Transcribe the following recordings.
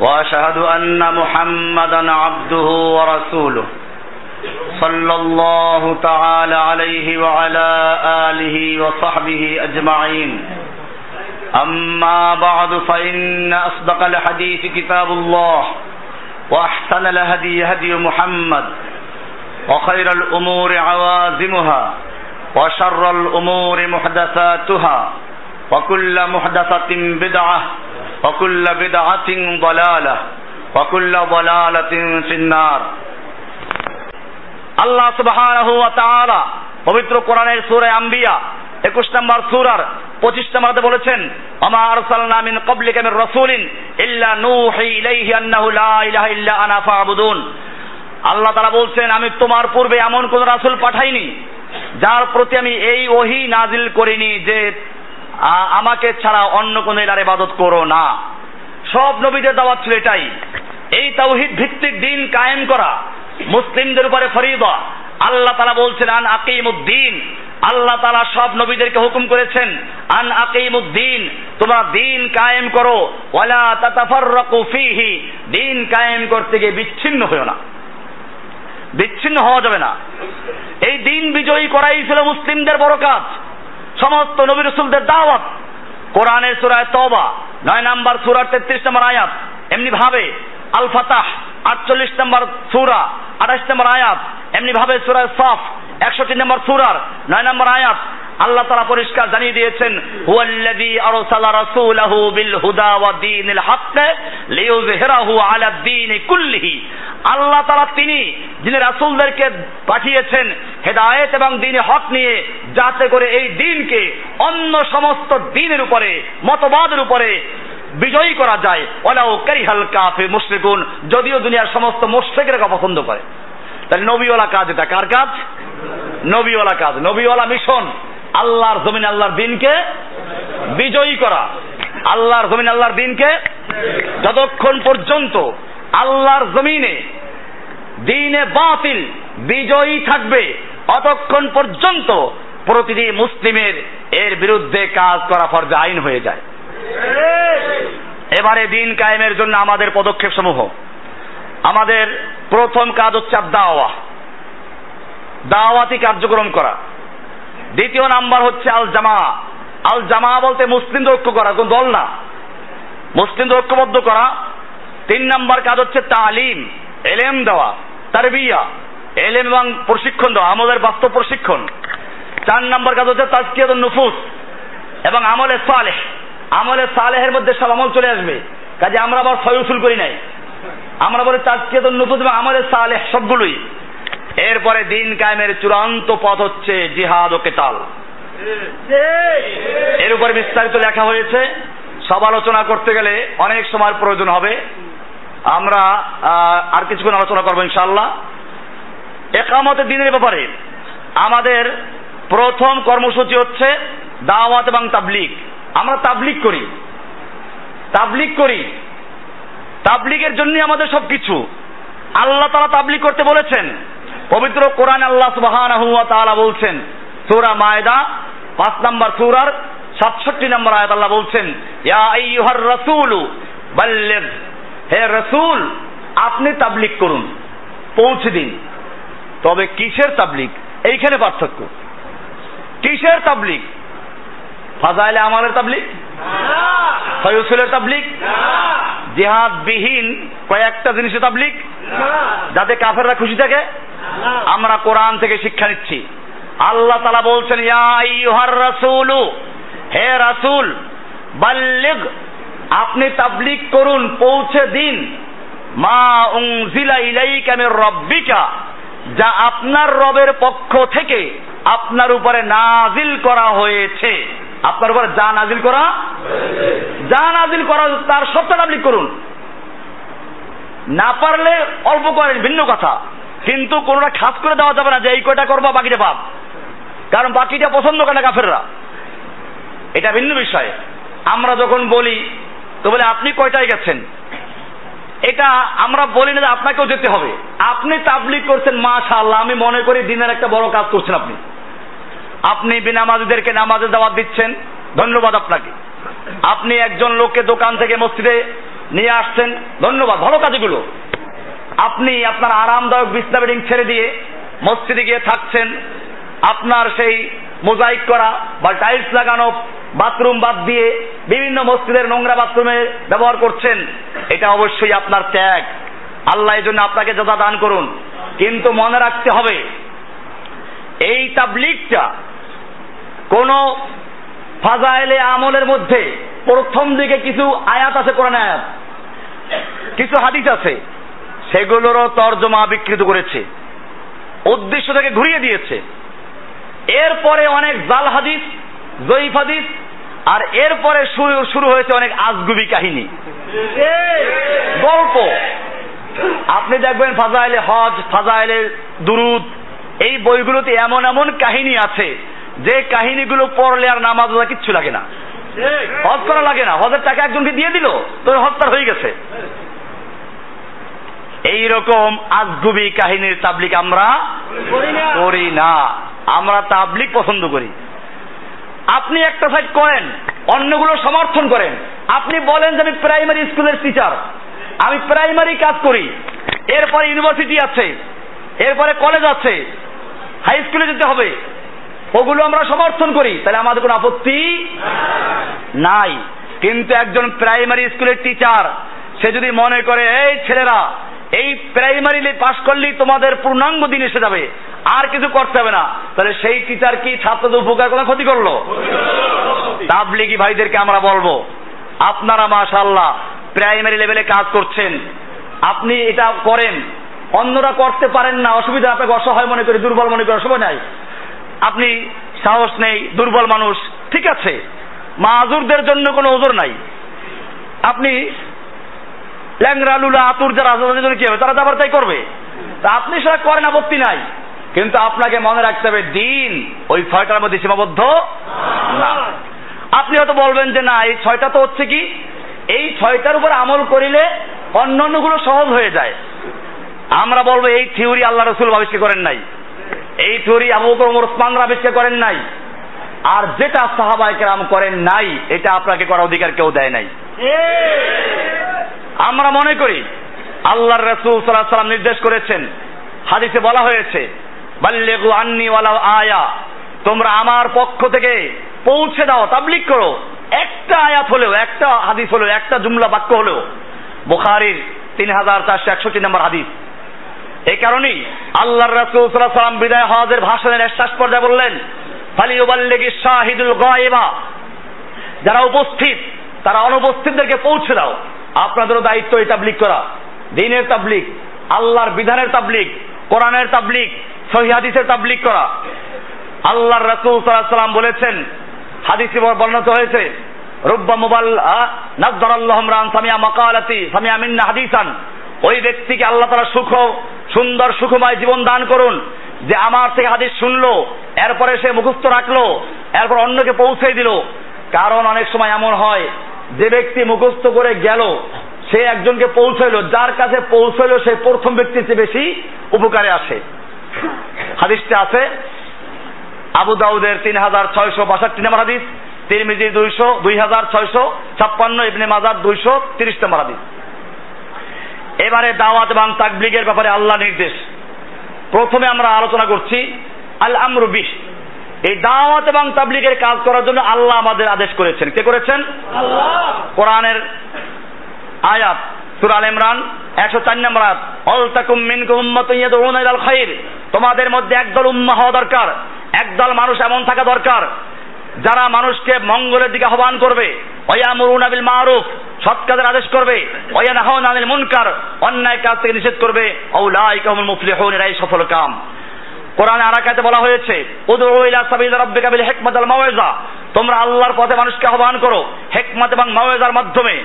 وأشهد أن محمدا عبده ورسوله صلى الله تعالى عليه وعلى آله وصحبه أجمعين. أما بعد فإن أصدق الحديث كتاب الله وأحسن الهدي هدي محمد وخير الأمور عوازمها وشر الأمور محدثاتها وكل محدثة بدعة وكل بدعة ضلالة وكل ضلالة في النار আল্লাহ সুবহানাহু ওয়া তাআলা পবিত্র কোরআনের সূরা আম্বিয়া 21 নম্বর সূরার 25 নম্বরে বলেছেন আমা আরসালনা মিন ক্বাবলিকা মির রাসূলিন ইল্লা নূহি ইলাইহি আন্নাহু লা ইলাহা ইল্লা আনা ফা'বুদুন আল্লাহ তাআলা বলছেন আমি তোমার পূর্বে এমন কোন রাসূল পাঠাইনি যার প্রতি আমি এই ওহী নাজিল করিনি যে আমাকে ছাড়া অন্য কোন এলার ইবাদত করো না। সব নবীদের দাওয়াত ছিল এটাই। এই তাওহিদ ভিত্তিক দিন কায়েম করা মুসলিমদের উপরে ফরিদা। আল্লাহ তালা বলছেন, আন আকিমুদ্দিন। আল্লাহ তালা সব নবীদেরকে হুকুম করেছেন, আন আকিমুদ্দিন, তোমরা দিন কায়েম করো। ওয়ালা দিন কায়েম করতে গিয়ে বিচ্ছিন্ন হয়েও না। বিচ্ছিন্ন হওয়া যাবে না। এই দিন বিজয়ী করাই ছিল মুসলিমদের বড় কাজ। সমস্ত নবী রসুলদের দাওয়াত। কোরআনের সুরায় তবা নয় নাম্বার সুরার তেত্রিশ নম্বর আয়াত। এমনি ভাবে আল ফাতাহ আটচল্লিশ নম্বর সুরা, আঠাশ নম্বর আয়াত। এমনি ভাবে সুরায় সফ, একষট্টি নম্বর সুরার, নয় নম্বর আয়াত। আল্লাহ তারা পরিষ্কার জানিয়ে দিয়েছেন, হুয়াল্লাযী আরসালা রাসূলাহু বিল হুদা ওয়া দীনিল হক লিইয়ুযহিরাহু আলা দ্বীনি কুল্লিহি। আল্লাহ তারা তিনি, যিনি রাসূলদেরকে পাঠিয়েছেন হেদায়েত এবং দ্বীনে হক নিয়ে, যাতে করে এই দিনকে অন্য সমস্ত দিনের উপরে, মতবাদের উপরে বিজয়ী করা যায়। ওলাও কারিহাল কাফে মুশরিকুন, যদিও দুনিয়ার সমস্ত মুশরিকরা পছন্দ করে। তাহলে নবীওয়ালা কাজ এটা, কার কাজ? নবীওয়ালা কাজ, নবীওয়ালা মিশন। আল্লাহর জমিন আল্লাহর দিনকে বিজয়ী করা। আল্লাহর জমিন আল্লাহর দিনকে যতক্ষণ পর্যন্ত আল্লাহর জমিনে দিনে বাতিল, বিজয়ী থাকবে, অতক্ষণ পর্যন্ত প্রতিটি মুসলিমের এর বিরুদ্ধে কাজ করা ফরজে আইন হয়ে যায়। এবারে দিন কায়েমের জন্য আমাদের পদক্ষেপ সমূহ আমাদের প্রথম কাজ হচ্ছে দাওয়া দাওয়াতি কার্যক্রম করা। দ্বিতীয় নাম্বার হচ্ছে আল জামা আল জামা বলতে মুসলিমদের ঐক্য করা, কোন দল না। মুসলিমদের ঐক্যবদ্ধ করা। তিন নাম্বার কাজ হচ্ছে তালিম, এলেম দেওয়া, তারবিয়া, এলেম এবং প্রশিক্ষণ দেওয়া আমাদের বাস্তব প্রশিক্ষণ। চার নাম্বার কাজ হচ্ছে তাজকিয়াত নুফুস এবং আমলে সালেহ। আমলে সালেহের মধ্যে সব আমল চলে আসবে। কাজে আমরা আবার সয়ুসুল করি নাই। আমরা বলি তাজকিয়াত নুফুস এবং আমলে সালেহ সবগুলোই। এরপরে দিন কায়েমের চূড়ান্ত পথ হচ্ছে জিহাদ ও কেতাল। এর উপরে বিস্তারিত লেখা হয়েছে। সব আলোচনা করতে গেলে অনেক সময়ের প্রয়োজন হবে। আমরা আর কিছুক্ষণ আলোচনা করব ইনশাল্লাহ একামতের দিনের ব্যাপারে আমাদের প্রথম কর্মসূচি হচ্ছে দাওয়াত এবং তাবলিক আমরা তাবলিক করি। তাবলিক করি। তাবলিকের জন্যই আমাদের সবকিছু। আল্লাহ তারা তাবলিক করতে বলেছেন। পবিত্র কোরআন আল্লাহ সুবাহান বলছেন, সুরা মায়দা, পাঁচ নম্বর সুরার সাতষট্টি নম্বর আয়াত আল্লাহ বলছেন হে রসুল, আপনি তাবলিক করুন, পৌঁছে দিন। তবে কিসের তাবলিক এইখানে পার্থক্য। কিসের তাবলিগ? ফাজাইলে আমাদের তাবলিগ? ফয়সুলের তাবলিগ? জিহাদ বিহীন কয়েকটা জিনিসের তাবলিগ? যাতে কাফেররা খুশি থাকে? আমরা কোরআন থেকে শিক্ষা নিচ্ছি। আল্লাহ তালা বলছেন রাসূলু হে রাসুল বাল্লিগ আপনি তাবলিগ করুন পৌঁছে দিন। মা উনজিলা ইলাইকা মির রাব্বিকা যা আপনার রবের পক্ষ থেকে আপনার উপরে নাজিল করা হয়েছে। আপনার উপরে যা নাজিল করা, যা নাজিল করা, তার সবটা তাবলিগ করুন। না পারলে অল্প করেন, ভিন্ন কথা। কিন্তু কোনোটা খাস করে দেওয়া যাবে না যে এই কয়টা করবা, বাকিটা পাপ কারণ বাকিটা পছন্দ করে না কাফেররা। এটা ভিন্ন বিষয়। আমরা যখন বলি, তো বলে, আপনি কয়টায় গেছেন? এটা আমরা বলি না যে আপনাকেও যেতে হবে। আপনি তাবলিগ করছেন, মাশাআল্লাহ, আমি মনে করি দিনের একটা বড় কাজ করছেন আপনি। আপনি বিনামাজিদেরকে নামাজে দাওয়াত দিচ্ছেন। ধন্যবাদ আপনাকে। আপনি একজন লোককে দোকান থেকে মসজিদে নিয়ে আসছেন। ধন্যবাদ। ভালো কাজগুলো আপনি আপনার আরামদায়ক বিছনা বেডিং ছেড়ে দিয়ে মসজিদে গিয়ে থাকছেন। আপনার সেই মোজাইক করা বা টাইলস লাগানো বাথরুম বাদ দিয়ে বিভিন্ন মসজিদের নোংরা বাথরুমে ব্যবহার করছেন, এটা অবশ্যই আপনার ত্যাগ। আল্লাহ এই জন্য আপনাকে যথা দান করুন। কিন্তু মনে রাখতে হবে, এই তাবলিগটা কোন ফাজাইলে আমলের মধ্যে প্রথম দিকে কিছু আয়াত আছে কোরআন আয়াত। কিছু হাদিস আছে। সেগুলোরও তর্জমা বিকৃত করেছে। উদ্দেশ্য থেকে ঘুরিয়ে দিয়েছে। এরপরে অনেক জাল হাদিস, জয়ীফ হাদিস, আর এরপরে শুরু শুরু হয়েছে অনেক আজগুবি কাহিনী। গল্প। আপনি দেখবেন ফাজাইলে হজ, ফাজাইলে দুরুদ, এই বইগুলোতে এমন এমন কাহিনী আছে যে কাহিনীগুলো পড়লে আর নামাজ রোজা কিচ্ছু লাগে না। হজ করা লাগে না। হজের টাকা একজনকে দিয়ে দিল তোর হজ তার হয়ে গেছে। এই রকম আজগুবি কাহিনীর তাবলিক আমরা করি না। আমরা তাবলিক পছন্দ করি। আপনি একটা সাইড করেন অন্যগুলো সমর্থন করেন। আপনি বলেন যে আমি প্রাইমারি স্কুলের টিচার আমি প্রাইমারি কাজ করি। এরপরে ইউনিভার্সিটি আছে এরপরে কলেজ আছে হাই স্কুলে যেতে হবে। ওগুলো আমরা সমর্থন করি। তাহলে আমাদের কোনো আপত্তি নাই। কিন্তু একজন প্রাইমারি স্কুলের টিচার, সে যদি মনে করে, এই ছেলেরা, এই প্রাইমারি পাস করলেই তোমাদের পূর্ণাঙ্গ দিন এসে যাবে, আর কিছু করতে হবে না। তাহলে সেই টিচার কি ছাত্রদের উপকার কোনো ক্ষতি করল? তাবলিগি ভাইদেরকে আমরা বলব, আপনারা মাশাল্লাহ প্রাইমারি লেভেলে কাজ করছেন। আপনি এটা করেন। অন্যরা করতে পারেন না, অসুবিধা, আপনাকে অসহায় মনে করে, দুর্বল মনে করে, অসুবিধা নাই। আপনি সাহস নেই, দুর্বল মানুষ, ঠিক আছে। মাজুরদের জন্য কোনো ওজোর নাই। আপনি ল্যাংরা লুলা, আতুর যারা আছে জন্য কি হবে? তারা যাবার তাই করবে। তা আপনি সেটা করেন, আপত্তি নাই। কিন্তু আপনাকে মনে রাখতে হবে, দিন ওই ছয়টার মধ্যে সীমাবদ্ধ না। আপনি হয়তো বলবেন যে, না, এই ছয়টা তো হচ্ছে কি? এই ছয়টার উপর আমল করিলে অন্যান্যগুলো সহজ হয়ে যায়। আমরা বলব, এই থিওরি আল্লাহ রসুল আবিষ্কার করেন নাই। এই থিওরি আবু বকর ওসমানরা আবিষ্কার করেন নাই। আর যেটা সাহাবাই কেরাম করেন নাই, এটা আপনাকে করার অধিকার কেউ দেয় নাই। আমরা মনে করি, আল্লাহর রসুল সাল্লাহ সাল্লাম নির্দেশ করেছেন। হাদিসে বলা হয়েছে, বাল্লেগু আন্নি ওয়ালা আয়া। তোমরা আমার পক্ষ থেকে পৌঁছে দাও তাবলিক করো। একটা আয়াত হলেও, একটা হাদিস হলেও, একটা জুমলা বাক্য হলেও। বুখারির তিন হাজার চারশো একষট্টি নম্বর হাদিস। এই কারণেই আল্লাহর রাসূল সাল্লাম বিদায় হজের ভাষণের শেষ পর্যায়ে বললেন, ফালিউবাল্লিগি শাহিদুল গায়বা। যারা উপস্থিত, তারা অনুপস্থিতদেরকে পৌঁছে দাও। আপনাদেরও দায়িত্ব এই তাবলিক করা। দিনের তাবলিক আল্লাহর বিধানের তাবলিক কোরআনের তাবলিক সহি হাদিসের তাবলিক করা। আল্লাহর রাসূল সাল্লাম বলেছেন, হাদিসে বর্ণিত হয়েছে, রুব্বা মুবাল নাদ্দারাল্লাহু রান সামিয়া মাকালাতি সামিয়া মিন্না হাদিসান। ওই ব্যক্তিকে আল্লাহ তাআলা সুখ, সুন্দর সুখময় জীবন দান করুন, যে আমার থেকে হাদিস শুনলো, এরপরে সে মুখস্থ রাখল, এরপর অন্যকে পৌঁছে দিল। কারণ অনেক সময় এমন হয়, যে ব্যক্তি মুখস্থ করে গেল, সে একজনকে পৌঁছাইলো, যার কাছে পৌঁছাইলো, সে প্রথম ব্যক্তির চেয়ে বেশি উপকারে আসে। হাদিসটা আছে, আবু দাউদের তিন হাজার ছয়শো বাষট্টি নম্বর হাদিস, তিরমিজি দুইশো, দুই হাজার ছয়শো ছাপ্পান্ন, ইবনে মাজার দুইশো তিরিশ নম্বর হাদিস। এবারে দাওয়াত এবং তাকব্লিগের ব্যাপারে আল্লাহ নির্দেশ। প্রথমে আমরা আলোচনা করছি আল আমরু বিশ এই দাওয়াত এবং তাবলিগের কাজ করার জন্য আল্লাহ আমাদের আদেশ করেছেন। কে করেছেন? কোরআনের আয়াত সূরা আল ইমরান একশো চার নম্বর আয়াত। অল তাকুম মিনকুম উম্মাতুন ইয়াদউনা ইলাল খাইর। তোমাদের মধ্যে একদল উম্মাহ হওয়া দরকার একদল মানুষ এমন থাকা দরকার যারা মানুষকে মঙ্গলের দিকে আহ্বান করবে। ওয়ামুরুনা বিল মারুফ, সৎ কাজের আদেশ করবে। ওয়ানহাউনা আনিল মুনকার, অন্যায় কাজ থেকে নিষেধ করবে। আউলাইকা হুমুল মুফলিহুন, এরাই সফল কাম। কোরআনে আরাকাতে বলা হয়েছে, উদউ ইলা সাবিল রাব্বিকা বিল হিকমাত আল মাওয়াইজা তোমরা আল্লাহর পথে মানুষকে আহ্বান করো, হেকমত এবং মাওয়েজার মাধ্যমে।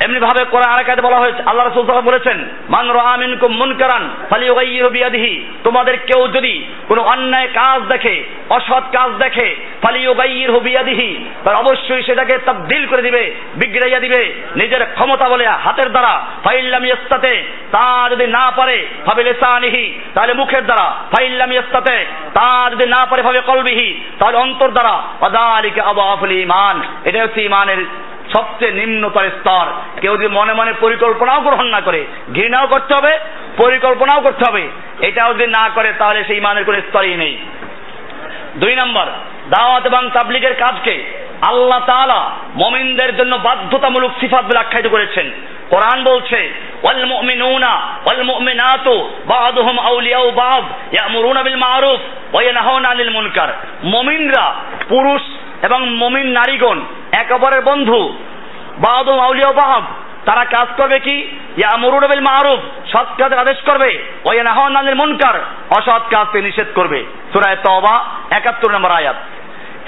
এমনি ভাবে কোরআন আয়াতে বলা হয়েছে। আল্লাহ রাসূল সাল্লাল্লাহু বলেছেন, মান রাআ মিনকুম মুনকারান ফালিয়ুগাইয়িরু বিয়াদিহি। তোমাদের কেউ যদি কোনো অন্যায় কাজ দেখে, অসৎ কাজ দেখে ফালিয়ুগাইয়িরু বিয়াদিহি, তার অবশ্যই সেটাকে তাবদীল করে দিবে, বিগড়াইয়া দিবে, নিজের ক্ষমতা বলে হাতের দ্বারা। ফাইল্লাম ইস্তাতে তা যদি না পারে, ভাবে লিসানিহি, তাহলে মুখের দ্বারা। ফাইল্লাম ইস্তাতে তা যদি না পারে, ভাবে কলবিহি, তাহলে অন্তর দ্বারা। ওয়াদালিকা আবাফুল ঈমান। এটা হচ্ছে ঈমানের সবচেয়ে নিম্নতর স্তর। কেউ যদি মনে মনে পরিকল্পনাও গ্রহণ না করে, ঘৃণাও করতে হবে, পরিকল্পনাও করতে হবে, এটাও যদি না করে, তাহলে সেই মানের কোনো স্তরই নেই। দুই নম্বর, দাওয়াত এবং তাবলিগের কাজকে আল্লাহ তাআলা মমিনদের জন্য বাধ্যতামূলক সিফাত বলে আখ্যায়িত করেছেন। কোরআন বলছে বা'দুহুম আউলিয়াউ বা'দ, ইয়ামুরুনা বিল মারুফ ওয়া ইয়ানহাউনা আনিল মুনকার। মুমিনরা পুরুষ এবং মমিন নারীগণ এক অপরের বন্ধু। বাদু আউলিয়া বাহাব, তারা কাজ করবে কি? ইয়ামুরুনা বিল মারুফ সৎ কাজের আদেশ করবে। ইয়ানহাউনা আনিল মুনকার, অসৎ কাজকে নিষেধ করবে। সূরা তওবা 71 নম্বর আয়াত।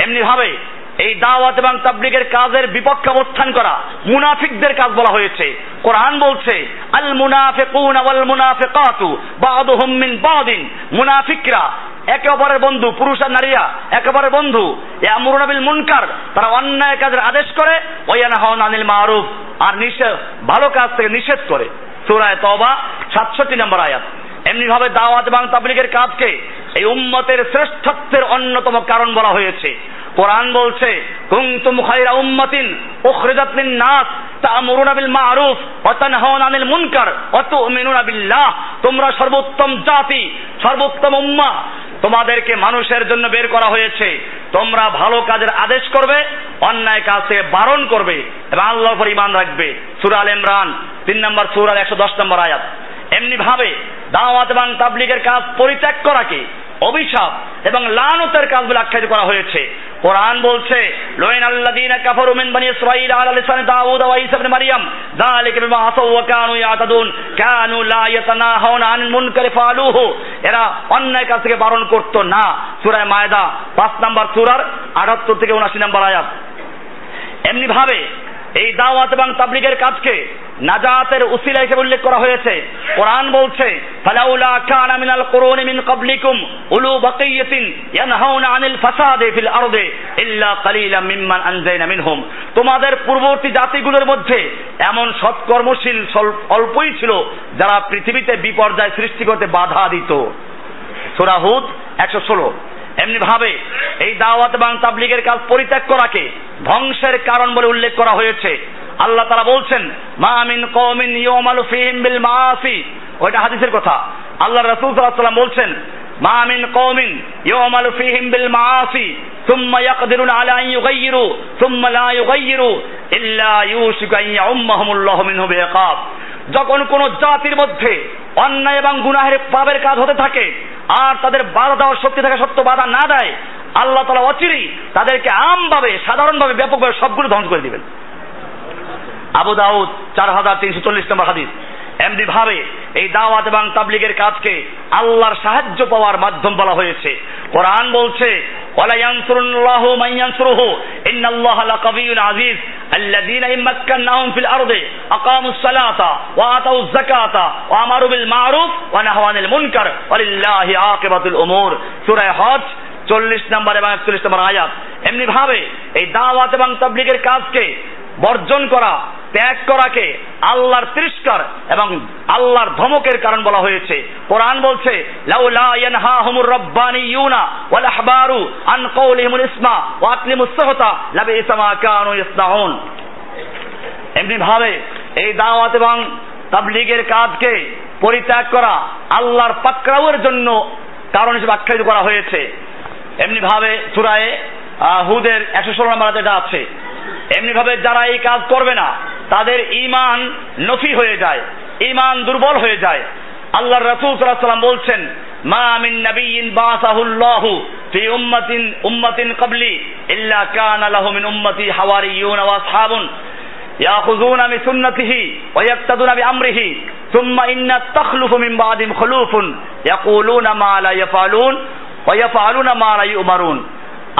এমনি ভাবে এই দাওয়াত এবং তাবলিগের কাজের বিপক্ষে অবস্থান করা মুনাফিকদের কাজ বলা হয়েছে। কোরআন বলছে, আল মুনাফিকুন ওয়াল মুনাফিকাতু বাদুহুম মিন বাদিন। মুনাফিকরা একে অপরের বন্ধু, পুরুষ আর নারীরা একেবারের বন্ধু। ইয়ামুরুনা বিল মুনকার, তারা অন্যায় কাজের আদেশ করে, ওয়ায়ানহাউনা আনিল মারুফ, আর নিষেধ ভালো কাজ থেকে নিষেধ করে। সূরা তওবা 67 নম্বর আয়াত। এমনি ভাবে দাওয়াত এবং তাবলিগের কাজকে এই উম্মতের শ্রেষ্ঠত্বের অন্যতম কারণ বলা হয়েছে। কোরআন বলছে, কুনতুম খায়রা উম্মাতিন উখরিজাত নাস তা'মুরুনা বিল মারুফ ওয়া তানহাউনা আনিল মুনকার ওয়া তু'মিনুনা তোমরা সর্বোত্তম জাতি, সর্বোত্তম উম্মাহ তোমাদেরকে মানুষের জন্য বের করা হয়েছে। তোমরা ভালো কাজের আদেশ করবে, অন্যায় থেকে বারণ করবে এবং আল্লাহর উপর ইমান রাখবে। সুরাল ইমরান, তিন নম্বর সুরাল একশো দশ নম্বর আয়াত। এমনি ভাবে দাওয়াত এবং তাবলিগের কাজ পরিত্যাগ করাকে অভিশাপ এবং লানতের কাজ বলে আখ্যায়িত করা হয়েছে। কোরআন বলছে লোয়েন আল্লাযীনা কাফারু মিন বনি ইসরাঈল আলা লিসান দাউদ ওয়া ঈসা ইবনে মারইয়াম যালিকা বিমা আসাউ ওয়া কানু ইয়াতাদুন। কানু লা ইয়াতানাহাউনা আনিল মুনকারি ফালুহু এরা অন্যায় কাজ থেকে বারণ করত না। সূরা মায়দা 5 নম্বর সূরার 78 থেকে 79 নম্বর আয়াত। এমনি ভাবে এই দাওয়াত এবং তাবলিগের কাজকে নাজাতের উসিলা হিসেবে উল্লেখ করা হয়েছে। কোরআন বলছে, ফালাউলা কানা মিনাল কুরুনি মিন ক্বাবলিকুম উলু বাকিয়াতিন ইয়ানহাউনা আনিল ফাসাদে ফিল আরদে ইল্লা কালিলাম মিম্মান আনজাইনা মিনহুম। তোমাদের পূর্ববর্তী জাতিগুলোর মধ্যে এমন সৎকর্মশীল অল্পই ছিল যারা পৃথিবীতে বিপর্যয় সৃষ্টি করতে বাধা দিত। সূরা হুদ 116 এমনি ভাবে এই দাওয়াত এবং তাবলিগের কাজ পরিত্যাগ করাকে ধ্বংসের কারণ বলে উল্লেখ করা হয়েছে আল্লাহ তারা বলছেন মা মিন কওমিন ইউমালু ফিহিম বিল মাআসি ওইটা হাদিসের কথা আল্লাহ রাসূল সাল্লাল্লাহু আলাইহি ওয়াসাল্লাম বলছেন মা মিন কওমিন ইউমালু ফিহিম বিল মাআসি ثم يقدرون على أن يغيروا ثم لا يغيروا إلا يوشك أن يعمهم الله منه بعقاب যখন কোন জাতির মধ্যে অন্যায় এবং গুনাহের পাপের কাজ হতে থাকে, আর তাদের বাধা দেওয়ার শক্তি থাকা সত্য বাধা না দেয়, আল্লাহ তালা অচিরেই তাদেরকে আমভাবে, সাধারণভাবে ব্যাপকভাবে সবগুলো ধ্বংস করে দিবেন। আবু দাউদ, চার হাজার তিনশো চল্লিশ নম্বর হাদিস, এমনি ভাবে এই দাওয়াত এবং তাবলিগের কাজকে আল্লাহর সাহায্য পাওয়ার মাধ্যম বলা হয়েছে। কোরআন বলছে আজিজ। الذين إن مكناهم في الأرض أقاموا الصلاة وآتوا الزكاة وأمروا بالمعروف ونهوا عن المنكر ولله عاقبة الأمور সূরা হজ চল্লিশ নম্বর এবং একচল্লিশ নম্বর আয়াত এমনি ভাবে এই দাওয়াত এবং তাবলিগের কাজকে বর্জন করা, ত্যাগ করাকে আল্লাহর তিরস্কার এবং আল্লাহর ধমকের কারণ বলা হয়েছে। কোরআন বলছে এমনি ভাবে এই দাওয়াত এবং তাবলিগের কাজকে পরিত্যাগ করা আল্লাহর পাকড়াওয়ের জন্য কারণ হিসেবে আখ্যায়িত করা হয়েছে। এমনি ভাবে সুরায়ে হুদের একশো ষোলো নম্বর যেটা আছে। এমনি ভাবে যারা এই কাজ করবে না, তাদের ইমান নফি হয়ে যায় ইমান দুর্বল হয়ে যায়। আল্লাহ রাসূল সাল্লাল্লাহু আলাইহি বলছেন, মা মিন নাবিয়্যিন বাসাহুল্লাহু ফি উম্মাতিন উম্মাতিন ক্বাবলি ইল্লা কানা লাহু মিন উম্মতি হাওয়ারিয়ুন ওয়া আসহাবুন। ইয়াখুযুনা মিন সুন্নতিহি ওয়া ইয়াক্তাদুনা বিআমরিহি, সুম্মা ইন্না তাখলুফু মিন বাদিম খুলুফুন। ইয়াকুলুনা মা লা ইয়াফালুন ওয়া ইয়াফালুনা মা লা ইউমারুন।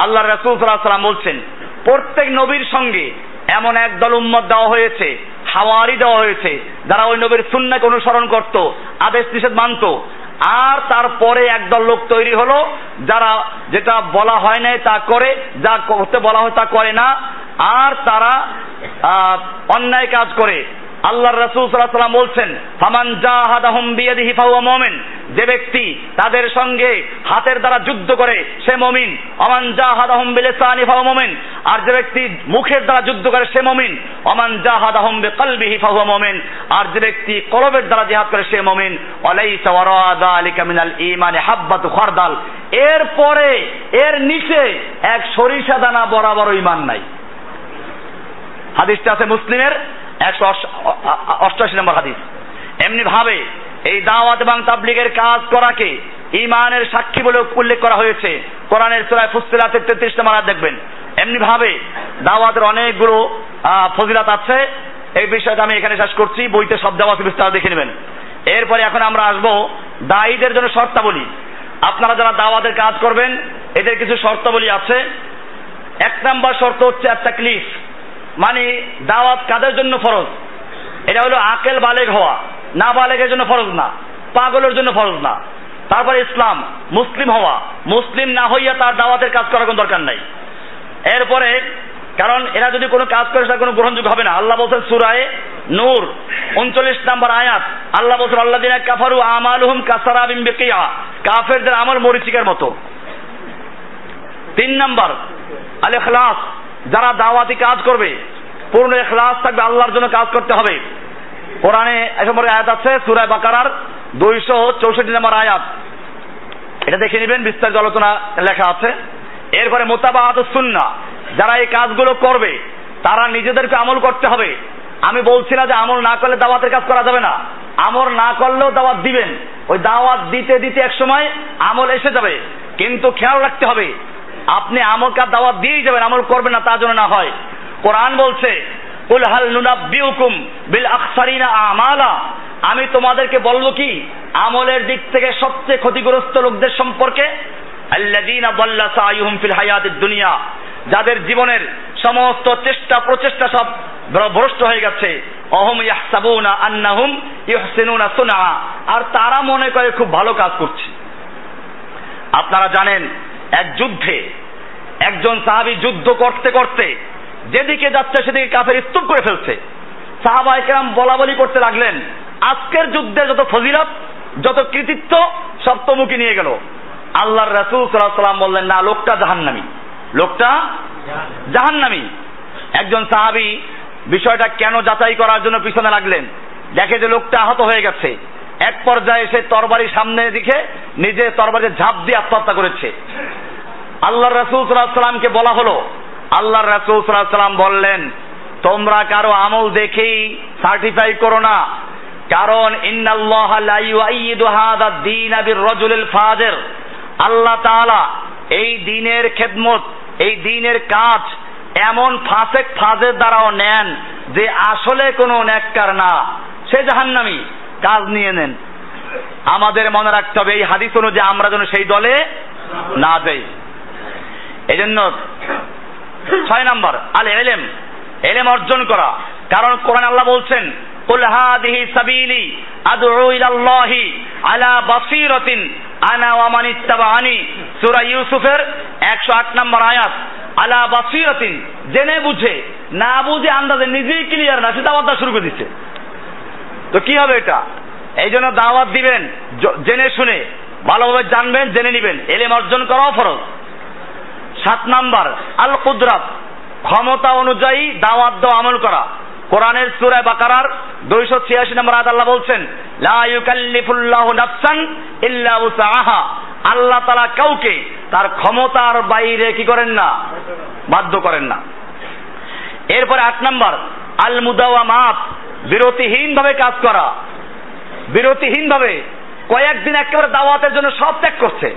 আল্লাহ রাসূল সাল্লাল্লাহু আলাইহি বলছেন প্রত্যেক নবীর সঙ্গে এমন এক দল উম্মত দেওয়া হয়েছে, হাওয়ারি দেওয়া হয়েছে, যারা ওই নবীর সুন্নাকে অনুসরণ করত, আদেশ নিষেধ মানত। আর তারপরে একদল লোক তৈরি হলো, যারা যেটা বলা হয় নাই তা করে, যা করতে বলা হয় তা করে না। আর তারা অন্যায় কাজ করে। আল্লাহ রসুল সাল্লাম বলছেন, ফামান জাহাদাহুম বিয়াদিহি ফাহুয়া মুমিন। যে ব্যক্তি তাদের সঙ্গে হাতের দ্বারা যুদ্ধ করে, সে মমিন। অমান জাহাদাহুম বিলিসানি ফাহুয়া মুমিন। আর যে ব্যক্তি মুখের দ্বারা যুদ্ধ করে, সে মমিন। অমান জাহাদাহুম বিকলবিহি ফাহুয়া মুমিন। আর যে ব্যক্তি কলবের দ্বারা জিহাদ করে, সে মমিন। ওয়ালাইসা ওয়ারা যালিকা মিনাল ঈমানি হাব্বাতু খারদাল। এরপরে, এর নিচে এক সরিষা দানা বরাবর ঈমান নাই। হাদিসটা আছে মুসলিমের। একশো অষ্টআশি নম্বর হাদিস। এমনি ভাবে এই দাওয়াত এবং তাবলিগের কাজ করাকে ইমানের সাক্ষী বলে উল্লেখ করা হয়েছে। কোরআনের সুরায় ফুসিলাতের তেত্রিশ নম্বর দেখবেন। এমনি ভাবে দাওয়াতের অনেকগুলো ফজিলাত আছে। এই বিষয়টা আমি এখানে শেষ করছি। বইতে সব দেওয়া বিস্তার দেখে নেবেন। এরপরে এখন আমরা আসব দায়ীদের জন্য শর্তাবলী। আপনারা যারা দাওয়াতের কাজ করবেন, এদের কিছু শর্তাবলী আছে। এক নম্বর শর্ত হচ্ছে একটা ক্লিফ মানে দাওয়াত কাদের জন্য ফরজ? এটা হলো আকেল বালেগ হওয়া। না বালেগের জন্য ফরজ না, পাগলের জন্য ফরজ না। তারপরে ইসলাম, মুসলিম হওয়া। মুসলিম না হইয়া তার দাওয়াতের কাজ করার কোনো দরকার নাই। এরপরে, কারণ এরা যদি কোনো কাজ করে, সেটা কোনো গ্রহণযোগ্য হবে না। আল্লাহ বলছেন সুরায় নূর, উনচল্লিশ নাম্বার আয়াত। আল্লাহ বলছেন আল্লাহ দিন কাফারু আমালুহুম কাসারা বিম্বিকিয়া কাফেরদের আমল মরিচিকার মতো। তিন নাম্বার আল ইখলাস যারা দাওয়াতি কাজ করবে, পূর্ণ এখলাস থাকবে, আল্লাহর জন্য কাজ করতে হবে। কোরআনে আয়াত আছে সুরায় বাকারার দুইশো চৌষট্টি নম্বর আয়াত। এটা দেখে নেবেন, বিস্তারিত আলোচনা লেখা আছে। এরপরে মোতাবাহাত সুন্না যারা এই কাজগুলো করবে, তারা নিজেদেরকে আমল করতে হবে। আমি বলছি না যে আমল না করলে দাওয়াতের কাজ করা যাবে না। আমল না করলেও দাওয়াত দিবেন। ওই দাওয়াত দিতে দিতে এক সময় আমল এসে যাবে। কিন্তু খেয়াল রাখতে হবে আপনি আমল কার দাওয়াত দিয়েই যাবেন, আমল করবেন না, তা যেন না হয়। কোরআন বলছে নুনাব্বিউকুম বিল আমালা। আমি তোমাদেরকে বলব কি, আমলের দিক থেকে সবচেয়ে ক্ষতিগ্রস্ত লোকদের সম্পর্কে ফিল হায়াতিদ দুনিয়া। যাদের জীবনের সমস্ত চেষ্টা, প্রচেষ্টা সব ভ্রষ্ট হয়ে গেছে। অহম ইয়াহসাবুনা আন্নাহুম ইহসিনুনা সুনা আর তারা মনে করে খুব ভালো কাজ করছে। আপনারা জানেন এক যুদ্ধে, একজন সাহাবি যুদ্ধ করতে করতে যেদিকে যাচ্ছে সেদিকে কাফের স্তূপ করে ফেলছে। সাহাবা একরাম বলা বলি করতে লাগলেন, আজকের যুদ্ধের যত ফজিলত, যত কৃতিত্ব, সব তমুকি নিয়ে গেল। আল্লাহর রাসুল সাল্লাম বললেন, না, লোকটা জাহান্নামি। লোকটা জাহান্নামি। একজন সাহাবি বিষয়টা কেন যাচাই করার জন্য পিছনে লাগলেন? দেখে যে লোকটা আহত হয়ে গেছে। এক পর্যায়ে সে তরবারি সামনে দিকে নিজে তরবারি ঝাঁপ দিয়ে আত্মহত্যা করেছে। আল্লাহ রাসুল সাল্লামকে বলা হলো। আল্লাহ রাসুল সাল্লাম বললেন, তোমরা কারও আমল দেখেই সার্টিফাই করো না। কারণ আল্লাহ তাআলা এই দিনের খেদমত, এই দিনের কাজ এমন ফাসেক ফাজের দ্বারাও নেন যে আসলে কোনো নেককার না। সে জাহান্নামি, কাজ নিয়ে নেন। আমাদের মনে রাখতে হবে এই হাদিস অনুযায়ী আমরা যেন সেই দলে না যাই। এই জন্য ছয় নম্বর, আল এলেম। এলেম অর্জন করা। কারণ কোরআন আল্লাহ বলছেন, কুল হাদিহি সাবিলি আদউ ইলাল্লাহি আলা বাসিরাতিন আনা ওয়া মান ইত্তাবাআনি। সূরা ইউসুফের 108 নম্বর আয়াত, আলা বাসিরাতিন, জেনে বুঝে, না বুঝে আন্দাজে নিজেই ক্লিয়ার না সে দাওয়াত শুরু করে দিচ্ছে। তো কি হবে এটা? এই জন্য দাওয়াত দিবেন জেনে শুনে, ভালোভাবে জানবেন, জেনে নিবেন। এলেম অর্জন করাও ফরজ। সাত নাম্বার আল কুদরাত ক্ষমতা অনুযায়ী দাওয়াত দেওয়া, আমল করা। কোরআনের সুরায় বাকারার দুইশো ছিয়াশি নম্বর আয়াত আল্লাহ বলছেন, লা নাফসান ইল্লা উসাহা আল্লাহ তালা কাউকে তার ক্ষমতার বাইরে কি করেন না, বাধ্য করেন না। এরপরে আট নাম্বার আল মুদাওয়ামাত বিরতিহীন ভাবে কাজ করা। বিরতিহীন ভাবে কয়েকদিন একেবারে দাওয়াতের জন্য সব ত্যাগ করছে।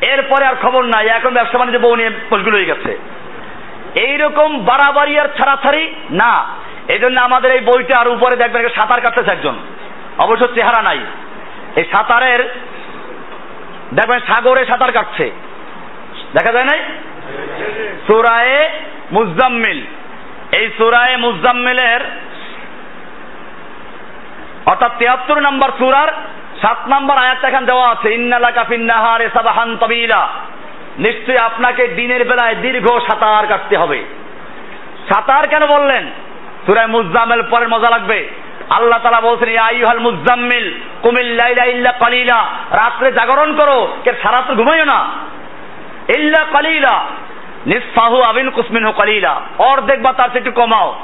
এরপরে আর খবর নাই। এখন ব্যবসা বাণিজ্য বউ নিয়ে মশগুল হয়ে গেছে। এইরকম বাড়াবাড়ি আর ছাড়াছাড়ি? না। এই জন্য আমাদের এই বইটা আর উপরে দেখবেন সাঁতার কাটতেছে একজন। অবশ্য চেহারা নাই। এই সাঁতারের দেখবেন সাগরে সাঁতার কাটছে। দেখা যায় নাই? সুরায়ে মুজাম্মিল। এই সুরায়ে মুজাম্মিলের অর্থাৎ তিয়াত্তর নম্বর সুরার সাত নম্বর আয়াতটা এখানে দেওয়া আছে ইন্নালা কাফিন নাহারে সাবাহান তবিলা। নিশ্চয়ই আপনাকে দিনের বেলায় দীর্ঘ সাঁতার কাটতে হবে। সাঁতার কেন বললেন? সুরায় মুজাম্মেল পরের মজা লাগবে। আল্লাহ তালা বলছেন আইয়ুহাল মুজাম্মিল, কুমিল লাইলা ইল্লা কালিলা। রাত্রে জাগরণ করো, কে সারা তো ঘুমাইও না। ইল্লা কালিলা, নিসফাহু আবিন কুসমিনহু কালিলা। অর্ধেক বা তার একটু কমাও।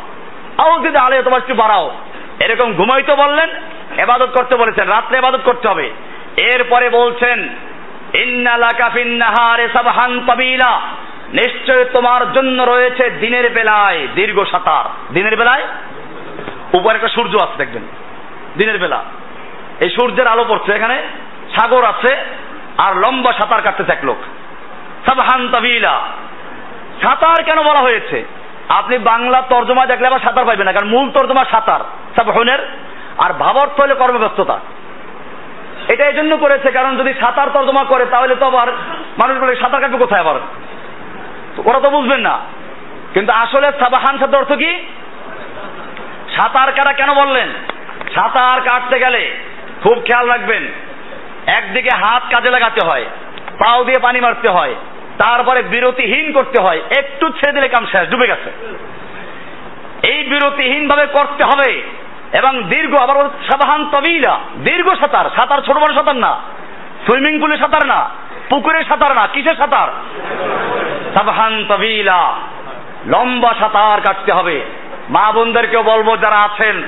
আও যদি আলে তোমার একটু বাড়াও। এরকম ঘুমাইতে বললেন এবাদত করতে বলেছেন, রাত্রে এবাদত করতে হবে। এরপরে বলছেন নিশ্চয় তোমার জন্য রয়েছে দিনের বেলায় দীর্ঘ সাঁতার। দিনের বেলায়? উপরে একটা সূর্য আছে, দেখবেন। দিনের বেলা। এই সূর্যের আলো পড়ছে এখানে, সাগর আছে, আর লম্বা সাঁতার কাটতেছে এক লোক। সাবহান তাবিলা। সাঁতার কেন বলা হয়েছে? আপনি বাংলা তর্জমা দেখলে আবার সাঁতার পাইবেন না, কারণ মূল তর্জমা সাঁতার, সাবহনের আর ভাবার্থ হলে কর্মব্যস্ততা। এটা এই জন্য করেছে, কারণ যদি সাঁতার তর্জমা করে, তাহলে তো আবার মানুষ বলে, সাঁতার কাটবে কোথায় আবার? ওরা তো বুঝবেন না। কিন্তু আসলে সাবাহান শব্দ অর্থ কি? সাঁতার কাটা কেন বললেন? সাঁতার কাটতে গেলে খুব খেয়াল রাখবেন, একদিকে হাত কাজে লাগাতে হয়, পাও দিয়ে পানি মারতে হয়, তারপরে বিরতিহীন করতে হয়, একটু ছেড়ে দিলে কাম শেষ, ডুবে গেছে। এই বিরতিহীন ভাবে করতে হবে এবং দীর্ঘ, আবার সাবাহান তবিলা, দীর্ঘ সাঁতার সাঁতার ছোট বড় সাঁতার না। সুইমিং পুলে সাঁতার না, পুকুরে সাঁতার না, কিসের সাঁতার? সাবহান তবিলা, লম্বা সাঁতার কাটতে হবে। মা বোনদেরকেও বলব যারা আছেন,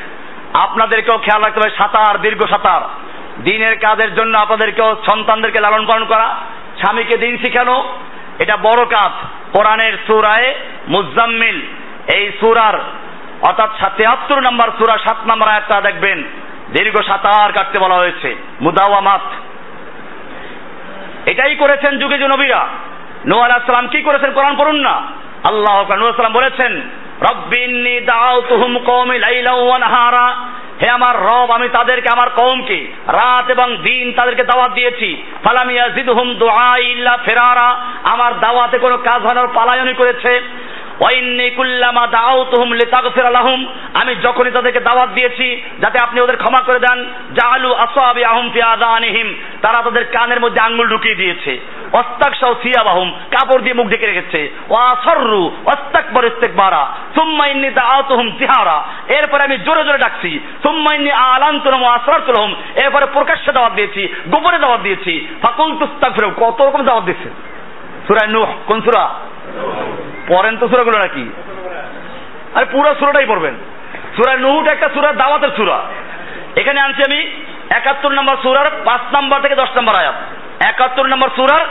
আপনাদেরকেও খেয়াল রাখতে হবে, সাঁতার, দীর্ঘ সাঁতার। দিনের কাজের জন্য আপনাদেরকেও, সন্তানদেরকে লালন পালন করা। স্বামীকে দিন শিখানো, এটা বড় কাজ। কোরআনের সুরায় মুজাম্মিল, এই সুরার অর্থাৎ তেহাত্তর নম্বর সুরা, সাত নম্বর আয়াতটা দেখবেন। দীর্ঘ সাঁতার কাটতে বলা হয়েছে। মুদাওয়ামাত। এটাই করেছেন যুগে যে নবীরা। নূহ আলাইহিস কি করেছেন? কোরআন পড়ুন না। আল্লাহ সালাম বলেছেন রব্বিন্নি দাউতুহুম কওমি লাইলাও ওয়া নাহারা। হে আমার রব, আমি তাদেরকে, আমার কওমকে রাত এবং দিন তাদেরকে দাওয়াত দিয়েছি। ফালাম ইয়াজিদহুম দুআ ইল্লা ফিরারা। আমার দাওয়াতে কোনো কাজ হওয়ার পালায়নই করেছে। আমি যখনই তাদেরকে দাওয়াত দিয়েছি, যাতে আপনি ওদের ক্ষমা করে দেন, জাআলু আসাবিআহুম ফি আযানিহিম। তারা তাদের কানের মধ্যে আঙ্গুল ঢুকিয়ে দিয়েছে। কাপড় দিয়ে মুখ ঢেকে রেখেছে। ওয়াসররু আমি জোরে জোরে ডাকছি। সুম্মা ইন্নি আলানতুহুম এরপরে প্রকাশ্যে দাওয়াত দিয়েছি, গোপনে দাওয়াত দিয়েছি। ফাকুল তুস্তাগফিরু কত রকম দাওয়াত দিয়েছে? সূরা নূহ, কোন পড়েন তো সূরাগুলো নাকি? আরে পুরো সূরাটাই পড়বেন। সূরা নূহটা একটা সূরা, দাওয়াতের সূরা। এখানে আনছি আমি একাত্তর নম্বর সুরার পাঁচ নম্বর থেকে দশ নম্বর আয়াত। একাত্তর নম্বর সুরার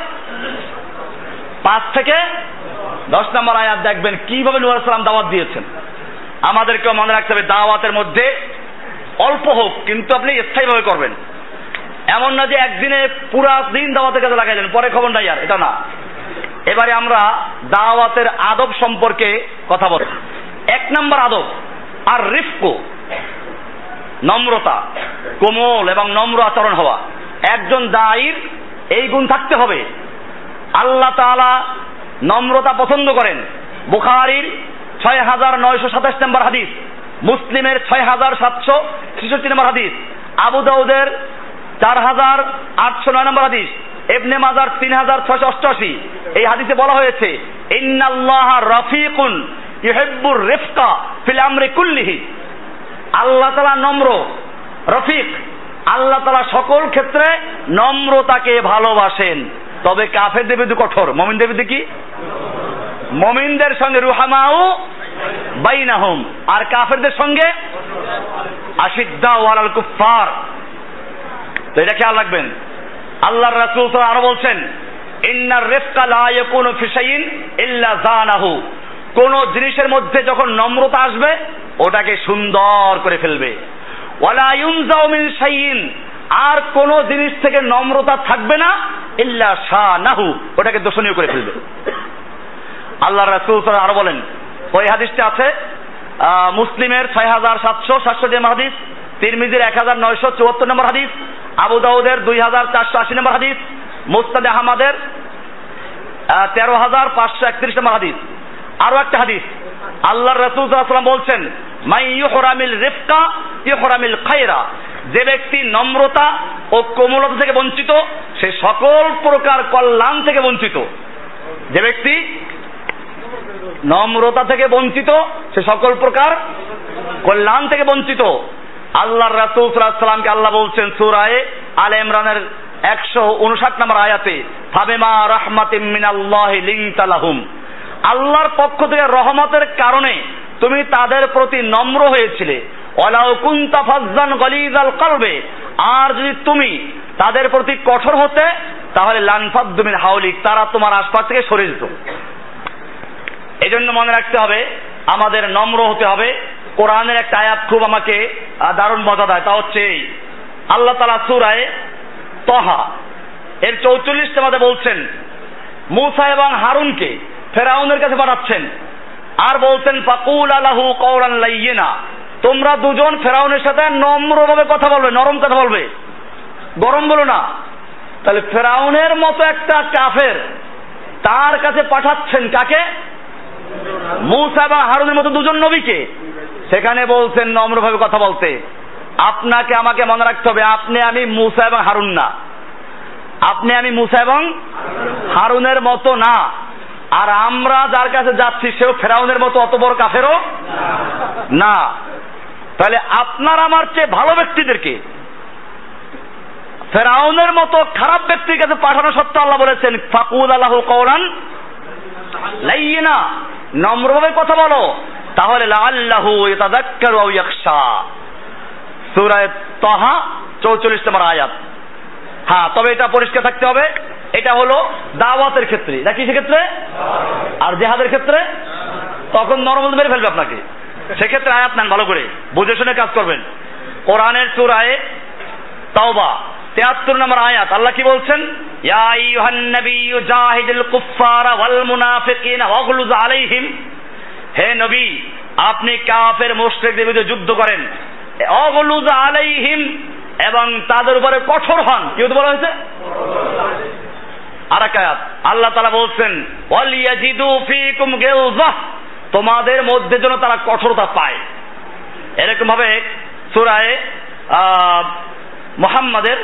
পাঁচ থেকে দশ নম্বর আয়াত দেখবেন কীভাবে নুয়ার সালাম দাওয়াত দিয়েছেন। আমাদেরকেও মনে রাখতে হবে, দাওয়াতের মধ্যে অল্প হোক, কিন্তু আপনি স্থায়ীভাবে করবেন। এমন না যে একদিনে পুরা দিন দাওয়াতের কাজে লাগাইলেন পরে খবর নাই আর এটা না। এবারে আমরা দাওয়াতের আদব সম্পর্কে কথা বল এক নম্বর আদব, আর রিফকো, নম্রতা, কোমল এবং নম্র আচরণ হওয়া। একজন দায়ীর এই গুণ থাকতে হবে। আল্লাহ তাআলা নম্রতা পছন্দ করেন। বুখারির ছয় হাজার নয়শো সাতাশ নম্বর হাদিস, মুসলিমের ছয় হাজার সাতশো ছেষট্টি নম্বর হাদিস, আবু দাউদের চার হাজার আটশো নয় নম্বর হাদিস এবনে মাজার তিন হাজার ছয়শো অষ্টআশি। এই হাদিসে বলা হয়েছে, ইন্নাল্লাহ রফিকুন ইহেব্বুর রেফকা ফিল আমরে কুল্লিহি। আল্লাহ তালা নম্র, রফিক। আল্লাহ তালা সকল ক্ষেত্রে নম্রতাকে ভালোবাসেন। তবে কাফের দেবী কঠোর। মমিন দেবী কি? মমিনদের সঙ্গে রুহামাউ বাইনাহুম। আর কাফেরদের সঙ্গে আশিদ্দা ওয়ালাল কুফার তো এটা খেয়াল রাখবেন। আল্লাহর রাসূল তো আরও বলছেন, ইন্নার রিফকা লা ইয়াকুনু ফি শাইইন ইল্লা জানাহু কোন জিনিসের মধ্যে যখন নম্রতা আসবে, ওটাকে সুন্দর করে ফেলবে। ওয়ালা ইউনজাউ মিন শাইইন। আর কোন জিনিস থেকে নম্রতা থাকবে না, ইল্লা শানাহু। ওটাকে দোষণীয় করে ফেলবে। আল্লাহ রাসূল আরও বলেন, ওই হাদিসটা আছে মুসলিমের ছয় হাজার সাতশো নম্বর হাদিস, তিরমিজির এক হাজার নয়শো চুয়াত্তর নম্বর হাদিস আবু দাউদের দুই হাজার চারশো আশি নম্বর হাদিস, মুস্তাদ আহমদের তেরো হাজার পাঁচশো একত্রিশ নম্বর হাদিস। আরও একটা হাদিস আল্লাহ রসুল বলছেন, মাই ইহরামিল রিফকা ইহরামিল খাইরা যে ব্যক্তি নম্রতা ও কোমলতা থেকে বঞ্চিত, সে সকল প্রকার কল্যাণ থেকে বঞ্চিত। যে ব্যক্তি নম্রতা থেকে বঞ্চিত, সে সকল প্রকার কল্যাণ থেকে বঞ্চিত। আল্লাহর রাসূল সাল্লামকে আল্লাহ বলছেন সূরায়ে আলে ইমরানের একশো উনষাট নম্বর আয়াতে, ফাবেমা রাহমাতিম মিনাল্লাহি লিংতা লাহুম। আল্লাহর পক্ষ থেকে রহমতের কারণে তুমি তাদের প্রতি নম্র হয়েছিলে। ওয়ালাউ কুনতা ফাজ্জান গলিজাল কলবে। আর যদি তুমি তাদের প্রতি কঠোর হতে, তাহলে লানফাদ্দু মিন হাউলিক তারা তোমার আশপাশ থেকে সরে যেত। এই জন্য মনে রাখতে হবে, আমাদের নম্র হতে হবে কোরআনের একটা আয়াত খুব আমাকে দারুণ মজা দেয়, তা হচ্ছে এই। আল্লাহ তালা সুরায় তহা, এর চৌচল্লিশটা মধ্যে বলছেন, মুসা এবং হারুনকে ফেরাউনের কাছে পাঠাচ্ছেন আর বলছেন, ফাকুল আলাহু কৌরান লাইয়েনা। তোমরা দুজন ফেরাউনের সাথে নম্রভাবে কথা বলবে, নরম কথা বলবে। গরম বলো না। তাহলে ফেরাউনের মতো একটা কাফের তার কাছে পাঠাচ্ছেন কাকে? মুসা এবং হারুনের মতো দুজন নবীকে। সেখানে বলছেন নম্রভাবে কথা বলতে। আপনাকে আমাকে মনে রাখতে হবে, আপনি আমি মুসা এবং হারুন না। আপনি আমি মুসা এবং হারুনের মতো না। আর আমরা যার কাছে যাচ্ছি, সেও ফেরাউনের মতো, অত বড় কাফেরও না। তাহলে আপনার আমার চেয়ে ভালো ব্যক্তিদেরকে, ফেরাউনের মতো খারাপ ব্যক্তির কাছে পাঠানো সত্ত্বেও আল্লাহ বলেছেন ফাকুদ আল্লাহ কৌরান লাইয়িনা, নম্রভাবে কথা বলো। তাহলে লাআল্লাহু ইয়াতাযাক্কারু আও ইয়াখশা। তাহা 44 নম্বর আয়াত। হ্যাঁ তবে এটা পরিষ্কার থাকতে হবে। এটা হলো দাওয়াতের ক্ষেত্রে। না কিসের ক্ষেত্রে? আর জেহাদের ক্ষেত্রে? তখন নরম মেরে ফেলবে আপনাকে। সেক্ষেত্রে আয়াত নেন ভালো করে। বুঝে শুনে কাজ করবেন। কোরআনের সূরায় তাওবা, তেয়াত্তর নম্বর আয়াত। আল্লাহ কি বলছেন? ইয়া আইয়ুহান নাবিয়্যু জাহিদুল কুফফারা ওয়াল মুনাফিকিনা ওয়াগলুজ আলাইহিম। হে নবী, আপনি কাফের মুশরিকদের বিরুদ্ধে যুদ্ধ করেন। অগলুজ আলাইহিম এবং তাদের উপরে কঠোর হন। কি বলা হয়েছে? আরাকায়াত আল্লাহ তালা বলছেন ওয়ালিয়াজিদু ফিকুম গিলজাহ তোমাদের মধ্যে যেন তারা কঠোরতা পায়। এরকম ভাবে সূরায়ে মুহাম্মাদের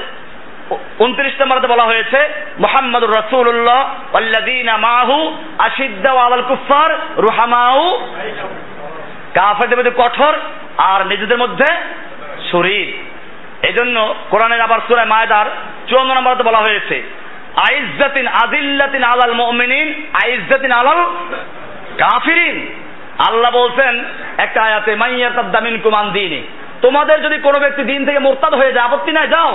উনত্রিশ নম্বরতে বলা হয়েছে, মোহাম্মদুর রসুল্লাহ আল্লাদিনা মাহু আলাল কুফার রুহামাউ মধ্যে কঠোর আর নিজেদের মধ্যে শরীর কোরআনের আবার সুরায় মায়দার নম্বরতে বলা হয়েছে, আইজ্জাতিন আদিল্লাতিন আলাল আইজ্জাতিন আলাল কাফিরিন। আল্লাহ বলছেন একটা আয়াতে মাইয়ার তাদ্দামিন কুমান দিনে তোমাদের যদি কোনো ব্যক্তি দিন থেকে মোরতাদ হয়ে যায়, আপত্তি নাই, যাও।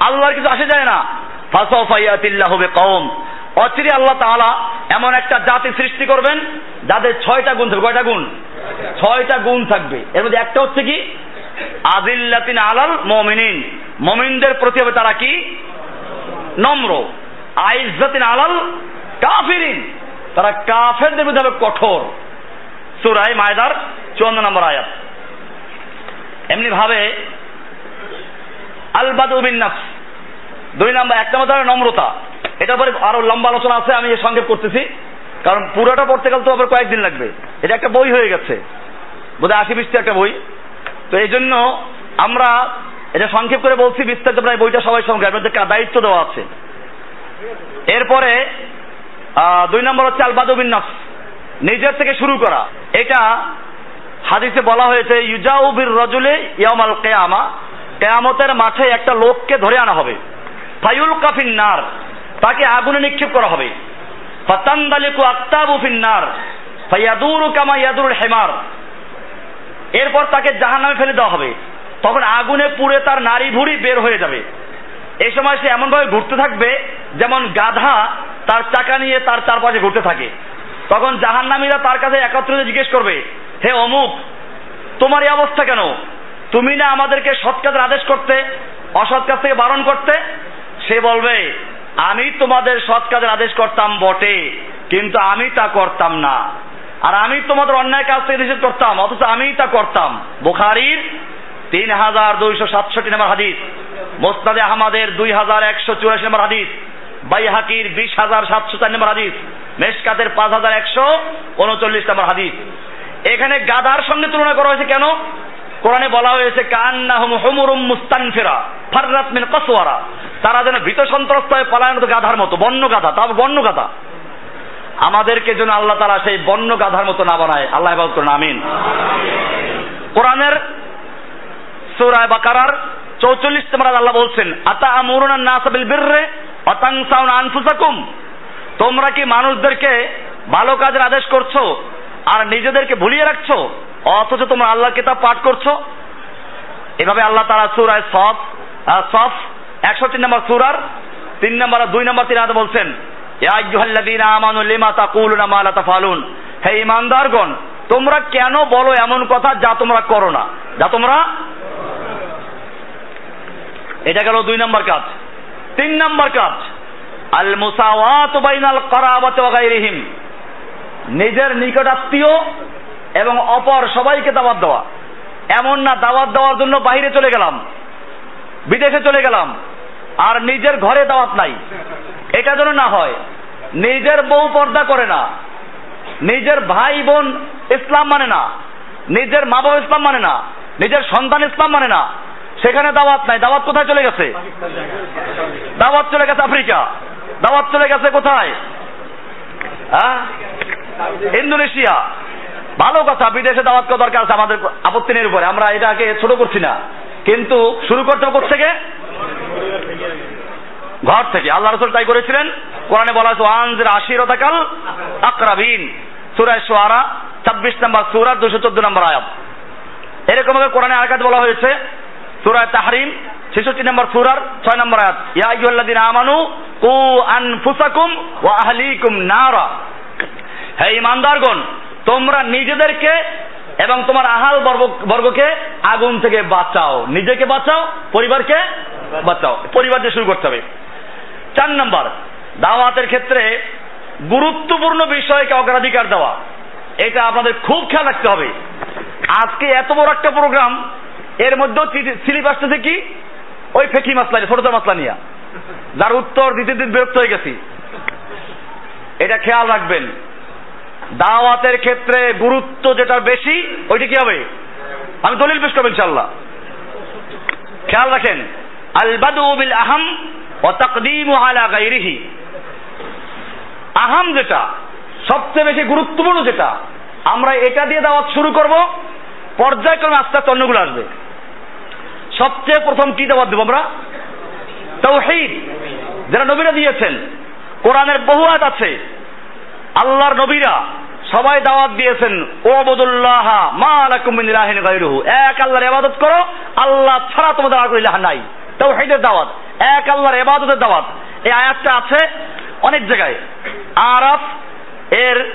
আল্লাহর কিছু আসে যায় না। ফাসাফাইয়াতিল্লাহ কওম অচিরে আল্লাহ তাআলা এমন একটা জাতি সৃষ্টি করবেন, যাদের ছয়টা গুণ থাকবে। কয়টা গুণ? ছয়টা গুণ থাকবে। এর মধ্যে একটা হচ্ছে কি? আদিল্লাতিন আলাল মমিনিন। মমিনদের প্রতি হবে তারা কি? নম্র। আইজ্জাতিন আলাল কাফিরিন। তারা কাফেরদের বিরুদ্ধে হবে কঠোর। সুরাই মায়দার চুয়ান্ন নম্বর আয়াত। এমনি ভাবে আল নাফস। দুই নাম্বার এক নম্বর নম্রতা। এটার পরে আরও লম্বা আলোচনা আছে, আমি সংক্ষেপ করতেছি। কারণ পুরোটা পড়তে গেলে তো আবার কয়েকদিন লাগবে। এটা একটা বই হয়ে গেছে। বোধহয় আশি বিশটি একটা বই। তো এই জন্য আমরা এটা সংক্ষেপ করে বলছি, বিস্তারিত প্রায় বইটা সবাই সঙ্গে আপনাদের দায়িত্ব দেওয়া আছে। এরপরে দুই নম্বর হচ্ছে আলবাদুবিন নফস। নিজের থেকে শুরু করা। এটা হাদিসে বলা হয়েছে ইউজাউবির রজুলে ইয়ামাল কেয়ামা। কেয়ামতের মাঠে একটা লোককে ধরে আনা হবে। ফাইউল কাফিন নার, তাকে আগুনে নিক্ষেপ করা হবে। ফাতান্দালিকু আক্তাবু ফিন্নার ফায়াদুরু কামা হেমার। এরপর তাকে জাহান্নামে ফেলে দেওয়া হবে। তখন আগুনে পুড়ে তার নারী ভুড়ি বের হয়ে যাবে। এই সময় সে এমনভাবে ঘুরতে থাকবে, যেমন গাধা তার চাকা নিয়ে তার চারপাশে ঘুরতে থাকে। তখন জাহান্নামীরা তার কাছে একত্রিত জিজ্ঞেস করবে, হে অমুক, তোমার এই অবস্থা কেন? তুমি না আমাদেরকে সৎ কাজের আদেশ করতে, অসৎ কাজ থেকে বারণ করতে? সে বলবে, আমি তোমাদের সৎ কাজের আদেশ করতাম বটে, কিন্তু আমি তা করতাম না। আর আমি তোমাদের অন্যায় কাজ থেকে নিষেধ করতাম, অথচ আমি তা করতাম। বুখারির তিন হাজার দুইশো সাতষট্টি নম্বর হাদিস মোস্তাদে আহমাদের দুই হাজার একশো চুরাশি নম্বর হাদিস, বাইহাকির বিশ হাজার সাতশো চার নম্বর হাদিস, মেশকাতের পাঁচ হাজার একশো উনচল্লিশ নম্বর হাদিস। এখানে গাদার সঙ্গে তুলনা করা হয়েছে কেন? কোরআনে বলা হয়েছে কান্নাহুম তারা যেন ভীত সন্ত্রস্ত হয়ে গাধার মতো, বন্য গাধা বন্য গাধা। আমাদেরকে যেন আল্লাহ তালা সেই বন্য গাধার মতো না বানায়। আল্লাহ হেফাজত করুন, আমিন। কোরআনের বাকারার আল্লাহ বলছেন আতা আমরুনা নাস বিররে অতাংসাউন আনফুসাকুম? তোমরা কি মানুষদেরকে ভালো কাজের আদেশ করছ আর নিজেদেরকে ভুলিয়ে রাখছো? অথচ তোমরা আল্লাহর কিতাব পাঠ করছ। এভাবে আল্লাহ তারা সুরায় সফ সফ, একষট্টি নম্বর সুরার, তিন নম্বর দুই নম্বর তিন বলছেন হে ইমানদারগণ তোমরা কেন বলো এমন কথা যা তোমরা করো না? যা তোমরা এটা গেল দুই নম্বর কাজ। তিন নম্বর কাজ আল মুসাওয়াত বাইনাল করাবাত ওয়া নিজের নিকট আত্মীয় এবং অপর সবাইকে দাওয়াত দেওয়া। এমন না, দাওয়াত দেওয়ার জন্য বাইরে চলে গেলাম, বিদেশে চলে গেলাম, আর নিজের ঘরে দাওয়াত নাই। এটা যেন না হয়, নিজের বউ পর্দা করে না, নিজের ভাই বোন ইসলাম মানে না, নিজের মা বাবা ইসলাম মানে না, নিজের সন্তান ইসলাম মানে না, সেখানে দাওয়াত নাই। দাওয়াত কোথায় চলে গেছে? দাওয়াত চলে গেছে আফ্রিকা। দাওয়াত চলে গেছে কোথায়? হ্যাঁ ইন্দোনেশিয়া। ভালো কথা, বিদেশে দাওয়াত করা দরকার আছে আমাদের আপত্তি নেই উপরে। আমরা এটাকে ছোট করছি না। কিন্তু শুরু করতে হবে থেকে? ঘর থেকে। আল্লাহ রসুল তাই করেছিলেন। কোরআনে বলা হয়েছে ওয়ানজের আশিরতাকাল আকরাবিন। সুরায় সোয়ারা ছাব্বিশ নম্বর সুরা দুশো চোদ্দ নম্বর আয়াত। এরকম ভাবে কোরআনে আয়াত বলা হয়েছে। সুরায় তাহরিম, ছেষট্টি নম্বর সুরার ছয় নম্বর আয়াত। ইয়া আইয়ুহাল্লাযীনা আমানু কু আনফুসাকুম ওয়া আহলিকুম নারা। হে ইমানদারগণ তোমরা নিজেদেরকে এবং তোমার আহাল বর্গকে আগুন থেকে বাঁচাও। নিজেকে বাঁচাও, পরিবারকে বাঁচাও। পরিবার দিয়ে শুরু করতে হবে। চার নম্বর, দাওয়াতের ক্ষেত্রে গুরুত্বপূর্ণ বিষয়কে অগ্রাধিকার দেওয়া। এটা আপনাদের খুব খেয়াল রাখতে হবে। আজকে এত বড় একটা প্রোগ্রাম, এর মধ্যেও স্লিপ আসতেছে কি? ওই ফেকি মাসলা নিয়ে ছোট মাসলা নিয়ে। যার উত্তর দিতে দিতে বিরক্ত হয়ে গেছি। এটা খেয়াল রাখবেন। দাওয়াতের ক্ষেত্রে গুরুত্ব যেটা বেশি, ওইটা কি হবে? আমি দলিল পেশ করব ইনশাল্লাহ খেয়াল রাখেন আল বাদু বিল আহম ও তাকদিম আলা গাইরিহি আহাম যেটা, সবচেয়ে বেশি গুরুত্বপূর্ণ যেটা, আমরা এটা দিয়ে দাওয়াত শুরু করব, পর্যায়ক্রমে আস্তে আস্তে অন্যগুলো আসবে। সবচেয়ে প্রথম কি দাওয়াত দেবো আমরা? তৌহিদ। যারা নবীরা দিয়েছেন, কোরআনের বহু আয়াত আছে আল্লাহর নবীরা সবাই দাওয়াত দিয়েছেন ও আবদুল্লাহ মা এক আল্লাহর ইবাদত করো, আল্লাহ ছাড়া তোমাদের আর কোনো ইলাহ নাই। তাওহীদের দাওয়াত, এক আল্লাহর ইবাদতের দাওয়াত। এই আয়াতটা আছে অনেক জায়গায়। আরাফ, এর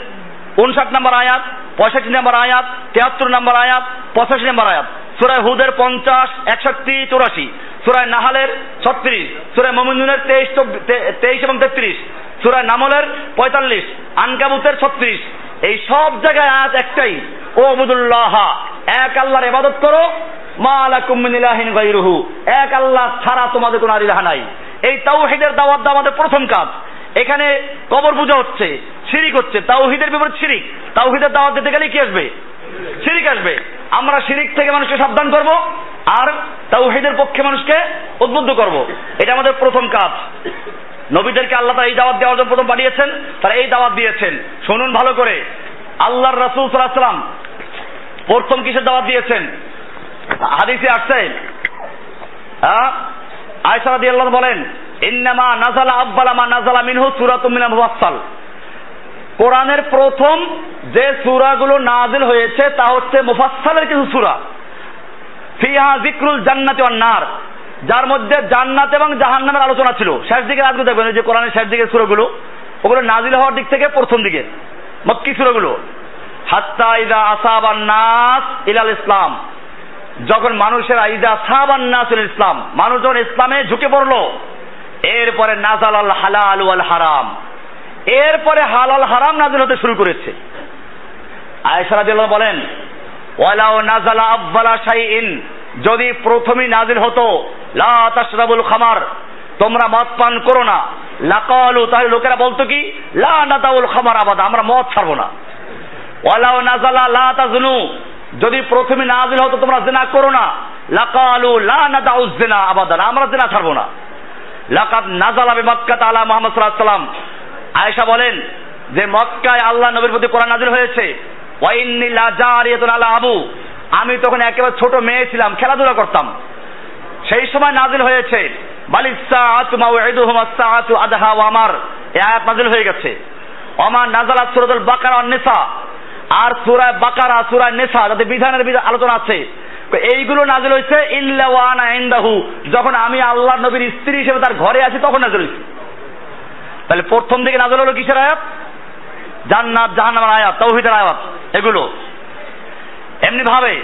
উনষাট নম্বর আয়াত, পঁয়ষট্টি নম্বর আয়াত, তিয়াত্তর নম্বর আয়াত, পঁচাশি নম্বর আয়াত। সুরায় হুদের পঞ্চাশ, একষট্টি, চৌরাশি। সুরায় নাহালের ছত্রিশ। সুরায় মমিনুনের তেইশ তেইশ এবং তেত্রিশ। সুরায় নামলের পঁয়তাল্লিশ, আনকাবুতের ছত্রিশ। এই সব জায়গায় আজ একটাই ও আবুদুল্লাহ এক আল্লাহর এবাদত করো, মা আলাকুম মিন ইলাহিন গায়রুহু, এক আল্লাহ ছাড়া তোমাদের কোনো আর ইলাহ নাই। এই তাওহীদের দাওয়াত দেওয়া আমাদের প্রথম কাজ। এখানে কবর পূজা হচ্ছে, শিরিক হচ্ছে। তাওহীদের বিপরীত শিরিক। তাওহীদের দাওয়াত দিতে গেলে কি আসবে? শিরিক আসবে। আমরা শিরিক থেকে মানুষকে সাবধান করব, আর তাওহীদের পক্ষে মানুষকে উদ্বুদ্ধ করব। এটা আমাদের প্রথম কাজ। নবীদেরকে আল্লাহ তারা এই দাওয়াত দেওয়ার জন্য প্রথম পাঠিয়েছেন, তারা এই দাওয়াত দিয়েছেন। শুনুন ভালো করে। আল্লাহর রাসূল সাল্লাম প্রথম কিসের দাওয়াত দিয়েছেন? হাদিসে আসছে। হ্যাঁ? আয়েশা রাদিয়াল্লাহু বলেন, ইন্নামা নাজালা আব্বালা মা নাজালা মিনহু মিনাল মুফাসসাল। কোরআনের প্রথম যে সূরাগুলো নাজিল হয়েছে, তা হচ্ছে মুফাসসালের কিছু সূরা। ফিহা যিকরুল জান্নাতি ওয়ান নার। যার মধ্যে জান্নাত এবং জাহান্নামের আলোচনা ছিল। শেষ দিকে আজকে দেখবেন যে কোরআনের শেষ দিকের সূরাগুলো, ওগুলো নাজিল হওয়ার দিক থেকে প্রথম দিকে। মক্কি সূরাগুলো। হাত্তা ইদা আসাবান নাস ইলাল ইসলাম। যখন মানুষের আইদা সাবান নাসুল ইসলাম মানুষ যখন ইসলামে ঝুঁকে পড়ল। এরপরে নাজাল আল হালাল ওয়াল হারাম। এরপরে হালাল হারাম নাজিল হতে শুরু করেছে। রাদিয়াল্লাহু বলেন, ওয়ালাউ নাজালা আব্বালা শাইইন। যদি প্রথমেই নাজিল হতো, লা তাশরাবুল খামার, তোমরা মদ পান করো না। লাকালু, তাহলে লোকেরা বলতো কি? লা নাদাউল খামার আবাদা, আমরা মদ ছাড়বো না। ওয়ালাউ নাজালা লা তাজনু, যদি প্রথমে নাজিল হতো, তোমরা জেনা করো না। লাকালু লা নাদাউ জেনা আবাদান আমরা জেনা ছাড়বো না। লাকাদ নাজালা বি মক্কাত আলা মুহাম্মদ সাল্লাল্লাহু আলাইহি সাল্লাম আয়েশা বলেন যে মক্কায় আল্লাহ নবীর প্রতি কোরআন নাজিল হয়েছে। ওয়া ইন্নী আলা আবু। আমি তখন একেবারে ছোট মেয়ে ছিলাম, খেলাধুলা করতাম। সেই সময় নাজিল হয়েছে আদহা আমার। আয়াত নাজিল হয়ে গেছে। ওমা নাজালাত সূরাতুল বাকারা নিসা। আর সূরা বাকারা সূরা নিসা যাতে বিধানের বিধান আলোচনা আছে এইগুলো নাজিল হয়েছে ইল্লা ওয়ানা ইনদাহু। যখন আমি আল্লাহ নবীর স্ত্রী হিসেবে তার ঘরে আছি, তখন নাজিল হয়েছে। তাহলে প্রথম দিকে নাজিল হলো কিসের আয়াত? জান্নাত, জাহান্নামের আয়াত, তৌহিদের আয়াত, এগুলো। এমনি ভাবে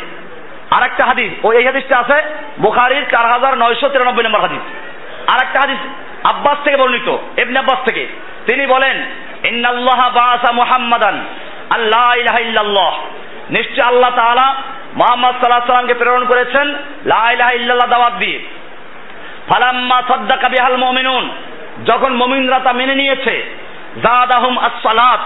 আরেকটা হাদিস ওই এই হাদিসটা আছে বুখারীর চার হাজার নয়শো তিরানব্বই নম্বর হাদিস। আরেকটা হাদিস আব্বাস থেকে বর্ণিত, ইবনে আব্বাস থেকে। তিনি বলেন, ইন্নাল্লাহ বাসা মুহাম্মাদান আল্লাহ ইলাহা ইল্লাল্লাহ। নিশ্চয় আল্লাহ তাআলা মুহাম্মদ সাল্লাল্লাহু আলাইহি প্রেরণ করেছেন, লা ইলাহা ইল্লাল্লাহ দাওয়াত দিয়ে। ফালাম্মা সাদ্দাকা বিহাল মুমিনুন, যখন মুমিনরা তা মেনে নিয়েছে জাদাহুম আস-সালাত,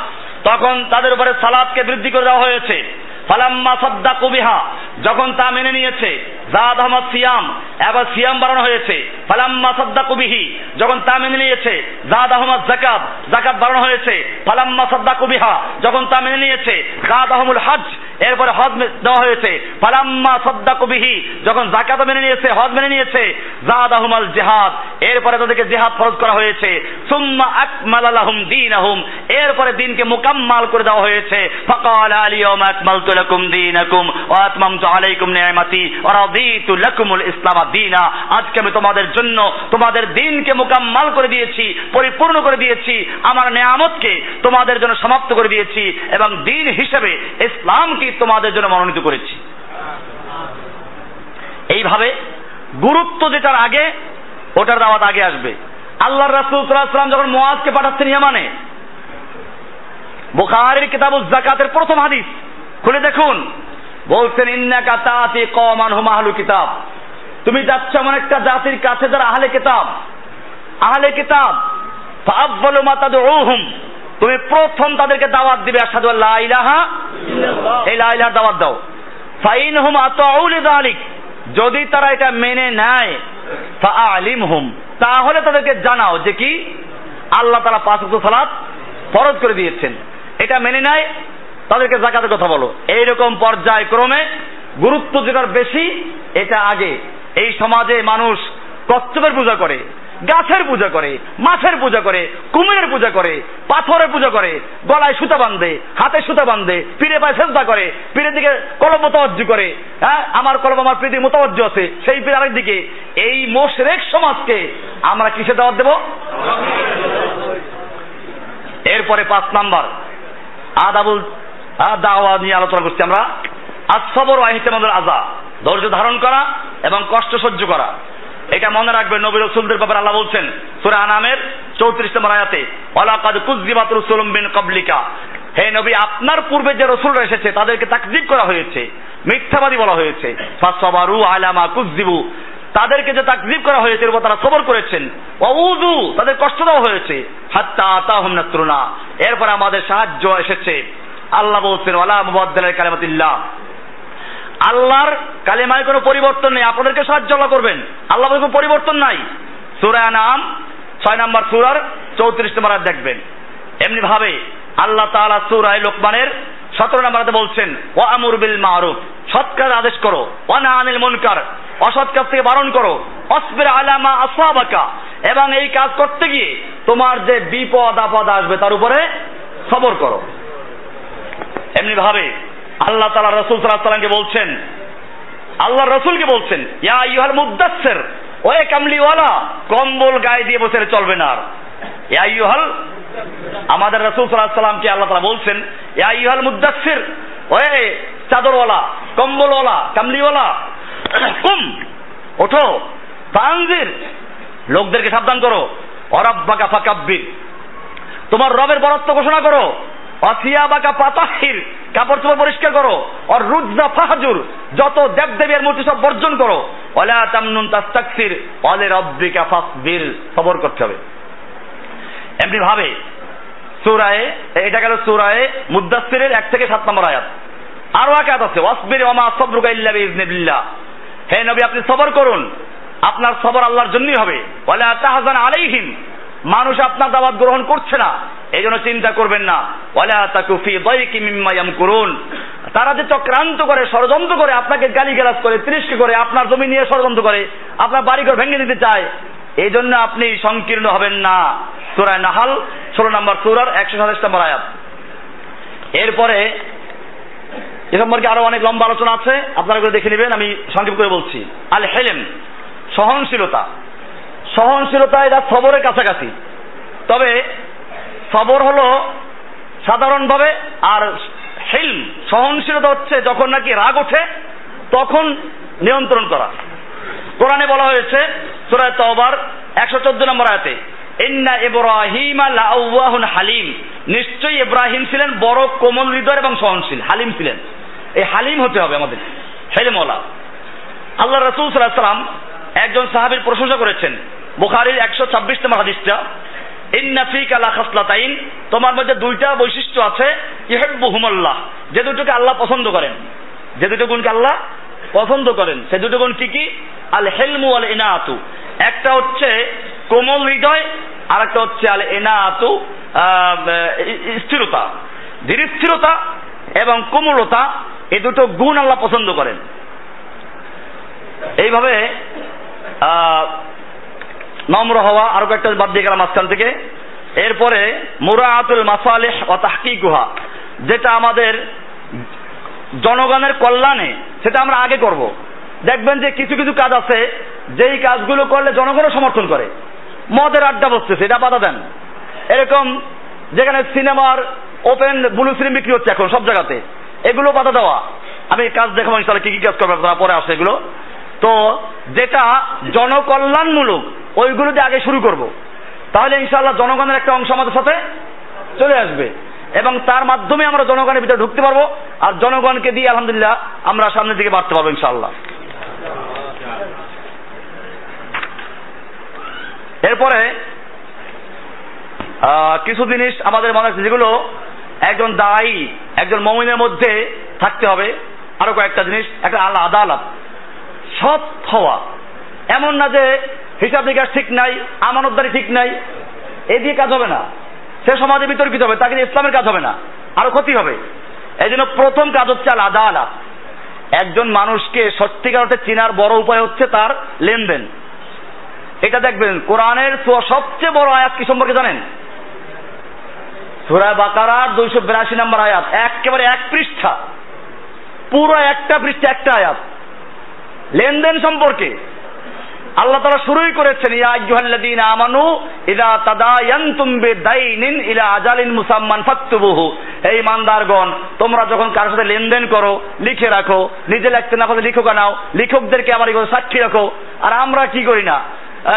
তখন তাদের উপরে সালাতকে বৃদ্ধি করে দেওয়া হয়েছে। ফালাম্মা সাদ্দাকু বিহা যখন তা মেনে নিয়েছে জাদ আহমদ সিয়াম। এবার সিয়াম বাড়ানো হয়েছে। ফালাম্মা সাদ্দাকু বিহি। যখন তা মেনে নিয়েছে জাদ আহমদ জাকাত জাকাত বাড়ানো হয়েছে। ফালাম্মা সাদ্দাকু বিহা। যখন তা মেনে নিয়েছে জাদ আহমুল হজ, এরপরে হজ দেওয়া হয়েছে। ফালাম্মা যখন জাকাত মেনে নিয়েছে, হজ মেনে নিয়েছে জাদ আহমাল জিহাদ। এরপরে তাদেরকে জিহাদ ফরজ করা হয়েছে। সুম্মা আকমালালাহুম দীনাহুম। এরপরে দিনকে মুকাম্মাল করে দেওয়া হয়েছে। ফাকাল আলিয়াউমা আকমালতু লাকুম দীনাকুম ওয়া আতমামতু আলাইকুম নি'মাতি ওয়া রাদিতু লাকুমুল ইসলাম দীনা আজকে আমি তোমাদের জন্য তোমাদের দিনকে মুকাম্মাল করে দিয়েছি, পরিপূর্ণ করে দিয়েছি, আমার নিয়ামতকে তোমাদের জন্য সমাপ্ত করে দিয়েছি এবং দিন হিসেবে ইসলামকে তোমাদের জন্য মনোনীত করেছি। এইভাবে গুরুত্ব যেটার আগে, ওটার দাওয়াত আগে আসবে। আল্লাহ রাসূল যখন পাঠাচ্ছেন ইয়ামানে যাকাতের প্রথম হাদিস, খুলে দেখুন। বলছেন ইন্নাকা তাতি কমান হুম আহলু কিতাব। তুমি যাচ্ছ এমন একটা জাতির কাছে যারা আহলে কিতাব। আহলে কিতাব ফাআফযালু মা তাদউহুম। তুমি প্রথম তাদেরকে দাওয়াত দিবে আশহাদু আল্লা ইলাহা এই লা ইলাহা দাওয়াত দাও। ফাইনহুম আতাউ লিযালিক। যদি তারা এটা মেনে নেয় ফাআলিমহুম। তাহলে তাদেরকে জানাও যে কি? আল্লাহ তাআলা পাঁচ ওয়াক্ত সালাত ফরজ করে দিয়েছেন। এটা মেনে নেয় তাদেরকে জাকাতের কথা বলো। এইরকম পর্যায়ক্রমে গুরুত্ব যেটার বেশি, এটা আগে। এই সমাজে মানুষ কচ্ছপের পূজা করে, গাছের পূজা করে মাছের পূজা করে, কুমিরের পূজা করে, পাথরের পূজা করে, গলায় সুতা বাঁধে, হাতে সুতা বাঁধে পীরে পায়ে চেষ্টা করে পীরের দিকে কলম মোতাবজ্জ করে হ্যাঁ? আমার কলম, আমার প্রীতির মোতাবজ্জ আছে, সেই পীর আরেক দিকে। এই মোশরেক সমাজকে আমরা কিসে দাওয়াত দেব? এরপরে পাঁচ নাম্বার, আদাবুল দাওয়া নিয়ে আলোচনা করছি আমরা। আসবর আহিতেমাদের আজা ধৈর্য ধারণ করা এবং কষ্ট সহ্য করা। এটা মনে রাখবে নবী রসুলদের ব্যাপারে আল্লাহ বলছেন, সুরে আনামের চৌত্রিশ নম্বর আয়াতে, ওয়ালাকাদ কুযযিবাত রুসুলুম মিন ক্বাবলিকা। হে নবী, আপনার পূর্বে যে রসুলরা এসেছে, তাদেরকে তাকযীব করা হয়েছে, মিথ্যাবাদী বলা হয়েছে। ফাসবারু আলা মা কুযযিবু। তাদেরকে যে তাকযীব করা হয়েছে, এর উপর তারা সবর করেছেন। ওয়াউযু, তাদের কষ্ট দেওয়া হয়েছে। হাত্তা আতাহুম নাসরুনা এরপর আমাদের সাহায্য এসেছে। আল্লাহ বলছেন, ওয়ালা মুবাদ্দালের কালিমাতিল্লাহ। আল্লাহর কালেমায় কোনো পরিবর্তন নেই। আপনাদেরকে সাহায্য আল্লাহ করবেন। আল্লাহ কোনো পরিবর্তন নাই। সুরায় নাম ছয় নম্বর সুরার চৌত্রিশ নম্বর আর দেখবেন। এমনি ভাবে আল্লাহ তাআলা সুরায় লোকমানের সতেরো নম্বরাতে বলছেন ও আমুর বিল মারুফ। সৎ কাজ আদেশ করো। ও না আনিল মুনকার। অসৎ কাজ থেকে বারণ করো। অসবির আলামা আসাবাকা। এবং এই কাজ করতে গিয়ে তোমার যে বিপদ আপদ আসবে তার উপরে সবর করো। এমনি ভাবে আল্লাহ তালা রসুল সাল্লাহ সাল্লামকে বলছেন, আল্লাহ রসুলকে বলছেন, ইয়া ইউহাল মুদাসসির, ওয়ে কামলিওয়ালা কম্বল গায়ে দিয়ে বসে চলবে না আর। ইয়া আমাদের রসুল সাল্লাহ সাল্লামকে আল্লাহ তালা বলছেন, ইয়া ইউহাল মুদাসসির, ওয়ে চাদরওয়ালা কম্বলওয়ালা কামলিওয়ালা কুম ওঠো তানজির লোকদেরকে সাবধান করো অরাব্বাকা ফাকাব্বির, তোমার রবের বরত্ব ঘোষণা করো অসিয়াবাকা পাতাহির কাপড় চোপড় পরিষ্কার করো। আর রুজনা ফাহাজুর, যত দেব দেবের মূর্তি সব বর্জন করো। অলা তামনুন তাস্তাকসির অলে রব্বিকা ফাসবির, সবর করতে হবে। এমনি ভাবে, সুরায়ে, এটা গেল সুরায়ে মুদাসসিরের এক থেকে সাত নম্বর আয়াত। আরও এক আয়াত আছে, ওয়াসবির ওমা সবরুকা ইল্লা বিইজনিল্লাহ হে নবী, আপনি সবর করুন। আপনার সবর আল্লাহর জন্যই হবে। ওয়ালা তাহজান আলাইহিম, মানুষ আপনার দাওয়াত গ্রহণ করছে না। এই জন্য চিন্তা করবেন না। তারা যে চক্রান্ত করে, ষড়যন্ত্র করে, আপনাকে গালি গালিগালাজ করে তিরস্কার করে, আপনার জমি নিয়ে ষড়যন্ত্র করে, আপনার বাড়িঘর ভেঙে দিতে চায় এই জন্য আপনি সংকীর্ণ হবেন না। সুরায় নাহাল, ষোলো নম্বর সুরার একশো সাতাশ নম্বর আয়াত। এরপরে এ সম্পর্কে আরও অনেক লম্বা আলোচনা আছে, আপনারা করে দেখে নেবেন, আমি সংক্ষেপ করে বলছি। আল হেলেম, সহনশীলতা। সহনশীলতা এটা সবরের কাছাকাছি। তবে সবর হলো সাধারণভাবে আর হেলম, সহনশীলতা হচ্ছে যখন নাকি রাগ ওঠে, তখন নিয়ন্ত্রণ করা। কোরআনে বলা হয়েছে সুরায় তওবার, একশো চোদ্দ নম্বর আয়াতে, ইন্না ইব্রাহিম লাউয়াহুন হালিম। নিশ্চয়ই ইব্রাহিম ছিলেন বড় কোমল হৃদয় এবং সহনশীল, হালিম ছিলেন। এই হালিম হতে হবে আমাদের হেলেমওয়ালা আল্লাহ রসুল সাল্লাহ সাল্লাম একজন সাহাবীর প্রশংসা করেছেন, বুখারির একশো ছাব্বিশ নম্বর হাদিসটা। তোমার মধ্যে দুইটা বৈশিষ্ট্য আছে, ইহেব্বুহুমাল্লাহ, যে দুটোকে আল্লাহ পছন্দ করেন। যে দুটো গুণকে আল্লাহ পছন্দ করেন। সে দুটো গুণ কি কি? আল হেলমু আল ইনাআতু একটা হচ্ছে কোমল হৃদয় আর একটা হচ্ছে আল স্থিরতা। ধীর স্থিরতা এবং কোমলতা এই দুটো গুণ আল্লাহ পছন্দ করেন। এইভাবে নম্র হওয়া, আরও কয়েকটা বাদ দিয়ে গেলাম মাঝখান থেকে। এরপরে মুরাআতুল মাসালেহ ও তাহকিকুহা, যেটা আমাদের জনগণের কল্যাণে, সেটা আমরা আগে করব। দেখবেন যে কিছু কিছু কাজ আছে, যেই কাজগুলো করলে জনগণও সমর্থন করে। মদের আড্ডা বসতেছে, এটা বাধা দেন। এরকম যেখানে সিনেমার ওপেন ব্লু ফিল্ম বিক্রি হচ্ছে এখন সব জায়গাতে, এগুলো বাধা দেওয়া। আমি কাজ দেখাবো ইনশাল্লাহ কি কি কাজ করবে আপনারা পরে আসে এগুলো। তো যেটা জনকল্যাণমূলক ওইগুলো দিয়ে আগে শুরু করব। তাহলে ইনশাল্লাহ জনগণের একটা অংশ আমাদের সাথে চলে আসবে। এবং তার মাধ্যমে আমরা জনগণের ভিতরে ঢুকতে পারব। আর জনগণকে দিয়ে আলহামদুলিল্লাহ আমরা সামনের দিকে বাড়তে পারব ইনশাল্লাহ এরপরে কিছু জিনিস আমাদের মনে হচ্ছে যেগুলো একজন দায়ী, একজন মমিনের মধ্যে থাকতে হবে। আরও কয়েকটা জিনিস। একটা আল্লাহ আদালত সৎ হওয়া। এমন না যে হিসাব নিকাশ ঠিক নাই, আমানতদারি ঠিক নাই এই দিয়ে কাজ হবে না। সে সমাজে বিতর্কিত হবে, তাকে ইসলামের কাজ হবে না, আরও ক্ষতি হবে। এই জন্য প্রথম কাজ হচ্ছে আল আদালা একজন মানুষকে সত্যিকার অর্থে চেনার বড় উপায় হচ্ছে তার লেনদেন। এটা দেখবেন, কোরআনের সবচেয়ে বড় আয়াত কি সম্পর্কে জানেন? সুরা বাকারার দুইশো বিরাশি নম্বর আয়াত, একেবারে এক পৃষ্ঠা। পুরো একটা পৃষ্ঠা, একটা আয়াত। লেনদেন সম্পর্কে আল্লাহ তারা শুরুই করেছেন, ইয়া আইয়ুহাল্লাযীনা আমানু ইদা তাদায়ানতুম বিদাইনিন ইলা আজালিন মুসাম্মান ফাকতুবুহু। এই ইমানদারগণ, তোমরা যখন কারোর সাথে লেনদেন করো, লিখে রাখো, নিজে লিখতে না পারলে লিখো নাও, লিখকদেরকে আমার এগুলো সাক্ষী রাখো। আর আমরা কি করি না?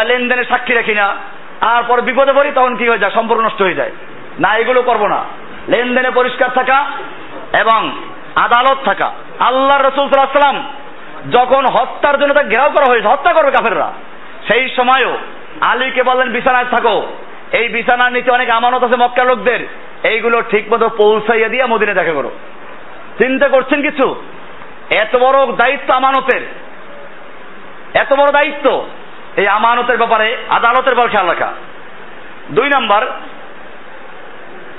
লেনদেনে সাক্ষী রাখি না। আর পরে বিপদে পড়ি তখন কি হয়ে যায়? সম্পর্ক নষ্ট হয়ে যায়। না, এগুলো করব না। লেনদেনে পরিষ্কার থাকা এবং আদালত থাকা। আল্লাহ রসুল সাল্লাম যখন হত্যার জন্য তাকে ঘেরাও করা হয়েছে, হত্যা করবে কাফেররা। সেই সময়ও আলীকে বললেন, বিছানায় থাকো। এই বিছানার নিচে অনেক আমানত আছে মক্কা লোকদের। এইগুলো ঠিক মতো পৌঁছাইয়া দিয়ে মদিনে দেখা করো। চিন্তা করছেন কিছু? এত বড় দায়িত্ব আমানতের। এত বড় দায়িত্ব এই আমানতের ব্যাপারে, আদালতের ব্যাপারে খেয়াল রাখা। দুই নাম্বার,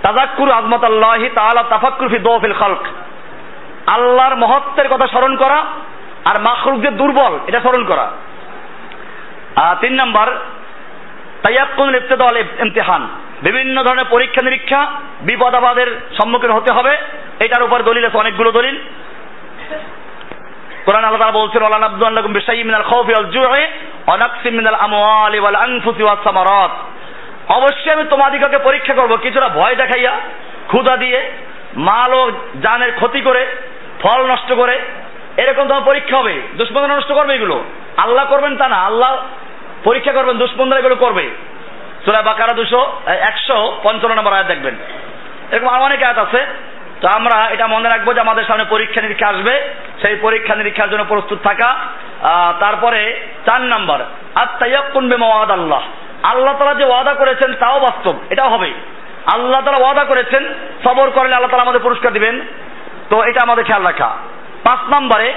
তাজাক্কুর আজমত আল্লাহি তাআলা তাফাক্কুর ফি দোফিল খালক। আল্লাহর মহত্বের কথা স্মরণ করা আর মাখরুক যে দুর্বল, এটা স্মরণ করা। তিন নম্বর, তাইয়াক্কুল ইবতেদা আল ইমতিহান। বিভিন্ন ধরনের পরীক্ষা নিরীক্ষা বিপদাবাদের সম্মুখীন হতে হবে। এটার উপর দলিল আছে, অনেকগুলো দলিল। কোরআন আল্লাহ তাআলা বলছেন, ওয়ালা নাবদুল্লাকুম বিশাইয়্যিন মিনাল খাউফি ওয়াল জু'i ওয়া নাকসিম মিনাল আমওয়ালি ওয়াল আনফুসি ওয়াস সামারাত। অবশ্যই আমি তোমাদিগকে পরীক্ষা করব, কিছুটা ভয় দেখাইয়া, ক্ষুধা দিয়ে, মাল ও জানের ক্ষতি করে, ফল নষ্ট করে এরকম তোমার পরীক্ষা হবে। দুশ্মনরা নষ্ট করবে এগুলো। আল্লাহ করবেন তা না, আল্লাহ পরীক্ষা করবেন, দুশ্মনরা এগুলো করবে। সুরা বাকারা দুশো একশো পঞ্চান্ন নম্বর আয়াত দেখবেন। এরকম আরও অনেক আয়াত আছে। তো আমরা এটা মনে রাখব যে আমাদের সামনে পরীক্ষা নিরীক্ষা আসবে। সেই পরীক্ষা নিরীক্ষার জন্য প্রস্তুত থাকা। তারপরে চার নাম্বার আত্মাইয়াকুন বে মওয়াদ আল্লাহ। আল্লাহ তালা যে ওয়াদা করেছেন তাও বাস্তব, এটাও হবে। আল্লাহ তালা ওয়াদা করেছেন, সবর করলে আল্লাহ তালা আমাদের পুরস্কার দিবেন। তো এটা আমাদের খেয়াল রাখা। পাঁচ নম্বরে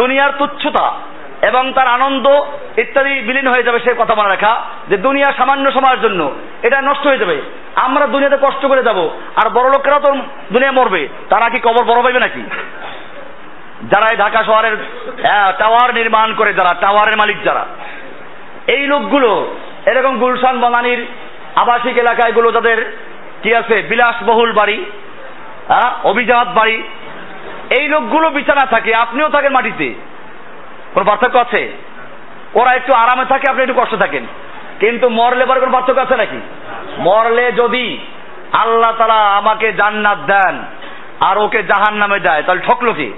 দুনিয়ার তুচ্ছতা এবং তার আনন্দ ইত্যাদি বিলীন হয়ে যাবে সে কথা মনে রাখা, যে দুনিয়া সামান্য সময়ের জন্য, এটা নষ্ট হয়ে যাবে। আমরা দুনিয়াতে কষ্ট করে যাব, আর বড় লোকেরা তো দুনিয়া মরবে, তারা কি কবর বড় পাইবে নাকি? যারা এই ঢাকা শহরের টাওয়ার নির্মাণ করে, যারা টাওয়ারের মালিক যারা, এই লোকগুলো এরকম গুলশান, বনানির আবাসিক এলাকায়গুলো যাদের কি আছে, বিলাসবহুল বাড়ি অভিজাত বাড়ি এই লোকগুলো বিছানা থাকে, আপনিও থাকেন মাটিতে। কোন পার্থক্য আছে? ওরা একটু আরামে থাকে, আপনি একটু কষ্ট থাকেন। কিন্তু মরলে পরে কোনো পার্থক্য আছে নাকি? মরলে যদি আল্লাহ তারা আমাকে জান্নাত দেন আর ওকে জাহান নামে দেয় তাহলে ঠকলো কি?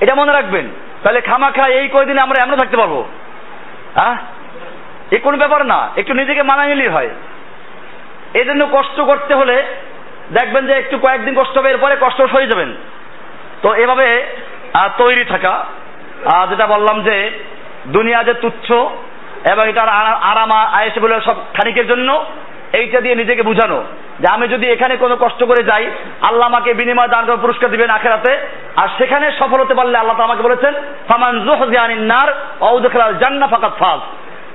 এটা মনে রাখবেন। তাহলে খামাখা এই কয়দিনে আমরা এমন থাকতে পারব? হ্যাঁ এ কোনো ব্যাপার না, একটু নিজেকে মানা নিলেই হয়। এজন্য কষ্ট করতে হলে দেখবেন যে একটু কয়েকদিন কষ্ট হবে, এরপরে কষ্ট সয়ে যাবেন। তো এভাবে তৈরি থাকা যেটা বললাম যে, দুনিয়া যে তুচ্ছ এবং এটার আরা- আরাম আয়েস বলে সব খানিকের জন্য, এইটা দিয়ে নিজেকে বুঝানো যে আমি যদি এখানে কোনো কষ্ট করে যাই, আল্লাহ আমাকে বিনিময় দান করে পুরস্কার দিবেন আখেরাতে, আর সেখানে সফল হতে পারলে আল্লাহ আমাকে বলেছেন, ফামান জুহজিয়ানিন নার অউদখাল জান্না ফাকাত ফাজ।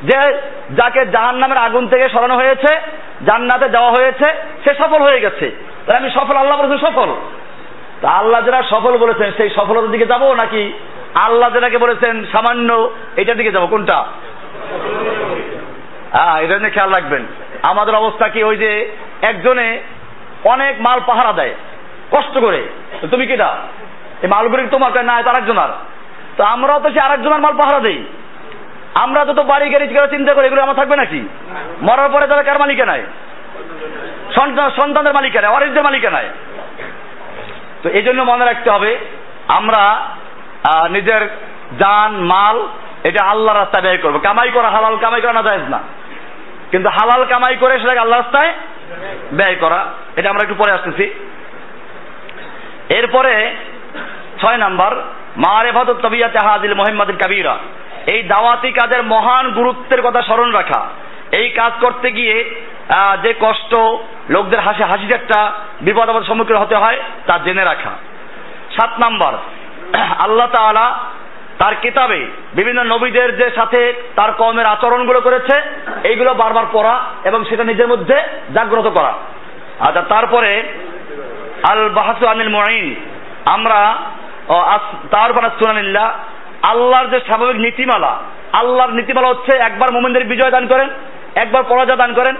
যে যাকে জাহান্নামের আগুন থেকে সরানো হয়েছে, জান্নাতে দেওয়া হয়েছে, সে সফল হয়ে গেছে। তাহলে আমি সফল, আল্লাহ বলেছেন সফল। তা আল্লাহ যারা সফল বলেছেন, সেই সফলতার দিকে যাব নাকি আল্লাহ যেটাকে বলেছেন সামান্য এটার দিকে যাব? কোনটা? হ্যাঁ এটা নিয়ে খেয়াল রাখবেন। আমাদের অবস্থা কি? ওই যে একজনে অনেক মাল পাহারা দেয়, কষ্ট করে। তুমি কিটা? এই মালগুলি তোমার, না তার একজনের তো আমরাও তো সে আরেকজনের মাল পাহারা দেই। আমরা যত বাড়ি গাড়ি চিন্তা করি, এগুলো আমার থাকবে নাকি? মরার পরে তারা কার মালিকে নাই? সন্তান- সন্তানের মালিকে নাই অরিজদের মালিকে নাই। তো এই জন্য মনে রাখতে হবে, আমরা নিজের জান, মাল, এটা আল্লাহ রাস্তায় ব্যয় করব। কামাই করা হালাল, কামাই করা না জায়েজ না। কিন্তু হালাল কামাই করে সেটাকে আল্লাহ রাস্তায় ব্যয় করা, এটা আমরা একটু পরে আসতেছি। এরপরে ছয় নাম্বার মারেফাত তবিয়াতে হাদিল মোহাম্মদ কাবিরা। এই দাওয়াতি কাজের মহান গুরুত্বের কথা স্মরণ রাখা। এই কাজ করতে গিয়ে যে কষ্ট, লোকদের হাসি হাসি একটা বিপদ আপদের সম্মুখীন হতে হয়, তা জেনে রাখা। সাত নাম্বার, আল্লাহ তাআলা তার কিতাবে বিভিন্ন নবীদের যে সাথে তার কমের আচরণগুলো করেছে, এইগুলো বারবার পড়া এবং সেটা নিজের মধ্যে জাগ্রত করা। আচ্ছা তারপরে আল বাহাসু আনিল মঈন, আমরা আস- তারপর সুনানিল্লাহ আল্লাহর যে স্বাভাবিক নীতিমালা, আল্লাহর নীতিমালা হচ্ছে একবার মোমেনদের বিজয় দান করেন, একবার পরাজয় দান করেন।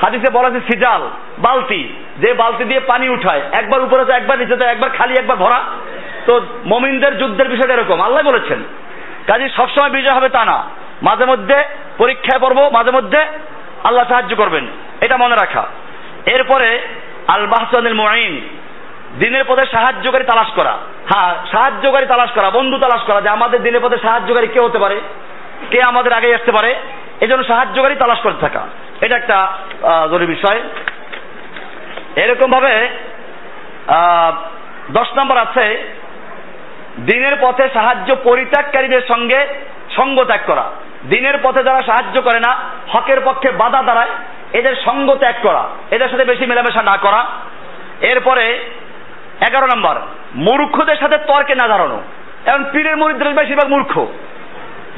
হাদিসে বলা আছে সিজাল, বালতি। যে বালতি দিয়ে পানি উঠায়, একবার উপরে যায়, একবার নিচে যায়, একবার খালি, একবার ভরা। তো মমিনদের যুদ্ধের বিষয়টা এরকম, আল্লাহ বলেছেন। কাজে সবসময় বিজয় হবে তা না। মাঝে মধ্যে পরীক্ষায় পড়ব, মাঝে মধ্যে আল্লাহ সাহায্য করবেন। এটা মনে রাখা। এরপরে আল বাহসানুল মুঈন দিনের পথে সাহায্যকারী তালাশ করা। হ্যাঁ সাহায্যকারী তালাশ করা, বন্ধু তালাশ করা, যে আমাদের দিনের পথে সাহায্যকারী কে হতে পারে, কে আমাদের আগে আসতে পারে, এই জন্য সাহায্যকারী তালাশ করতে থাকা। এটা একটা জরুরি বিষয়। এরকম ভাবে দশ নম্বর আছে, দিনের পথে সাহায্য পরিত্যাগকারীদের সঙ্গে সঙ্গ ত্যাগ করা। দিনের পথে যারা সাহায্য করে না, হকের পক্ষে বাধা দাঁড়ায়, এদের সঙ্গ ত্যাগ করা। এদের সাথে বেশি মেলামেশা না করা। এরপরে এগারো নম্বর, মূর্খদের সাথে তর্কে না দাঁড়ানো। এবং পীরের মুরিদদের বেশিরভাগ মূর্খ।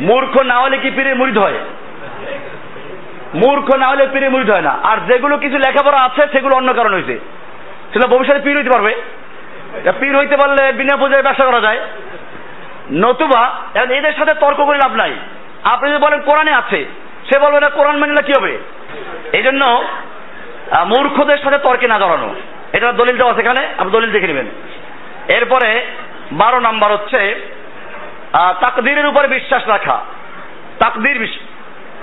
মূর্খ না হলে কি পীরের মুরিদ হয়? মূর্খ না হলে পীরের মুরিদ হয় না। আর যেগুলো কিছু লেখাপড়া আছে, সেগুলো অন্য কারণ হয়েছে। সেটা ভবিষ্যতে পীর হইতে পারবে। পীর হইতে পারলে বিনা পূজায় ব্যবসা করা যায়। নতুবা এখন এদের সাথে তর্ক করে লাভ নাই। আপনি যদি বলেন কোরআনে আছে, সে বলবে না, কোরআন মানলে কি হবে? এই জন্য মূর্খদের সাথে তর্কে না জড়ানো এটা দলিল দেওয়া সেখানে আপনি দলিল দেখে নেবেন। এরপরে বারো নাম্বার হচ্ছে তাকদীরের উপরে বিশ্বাস রাখা। তাকদির বিশ-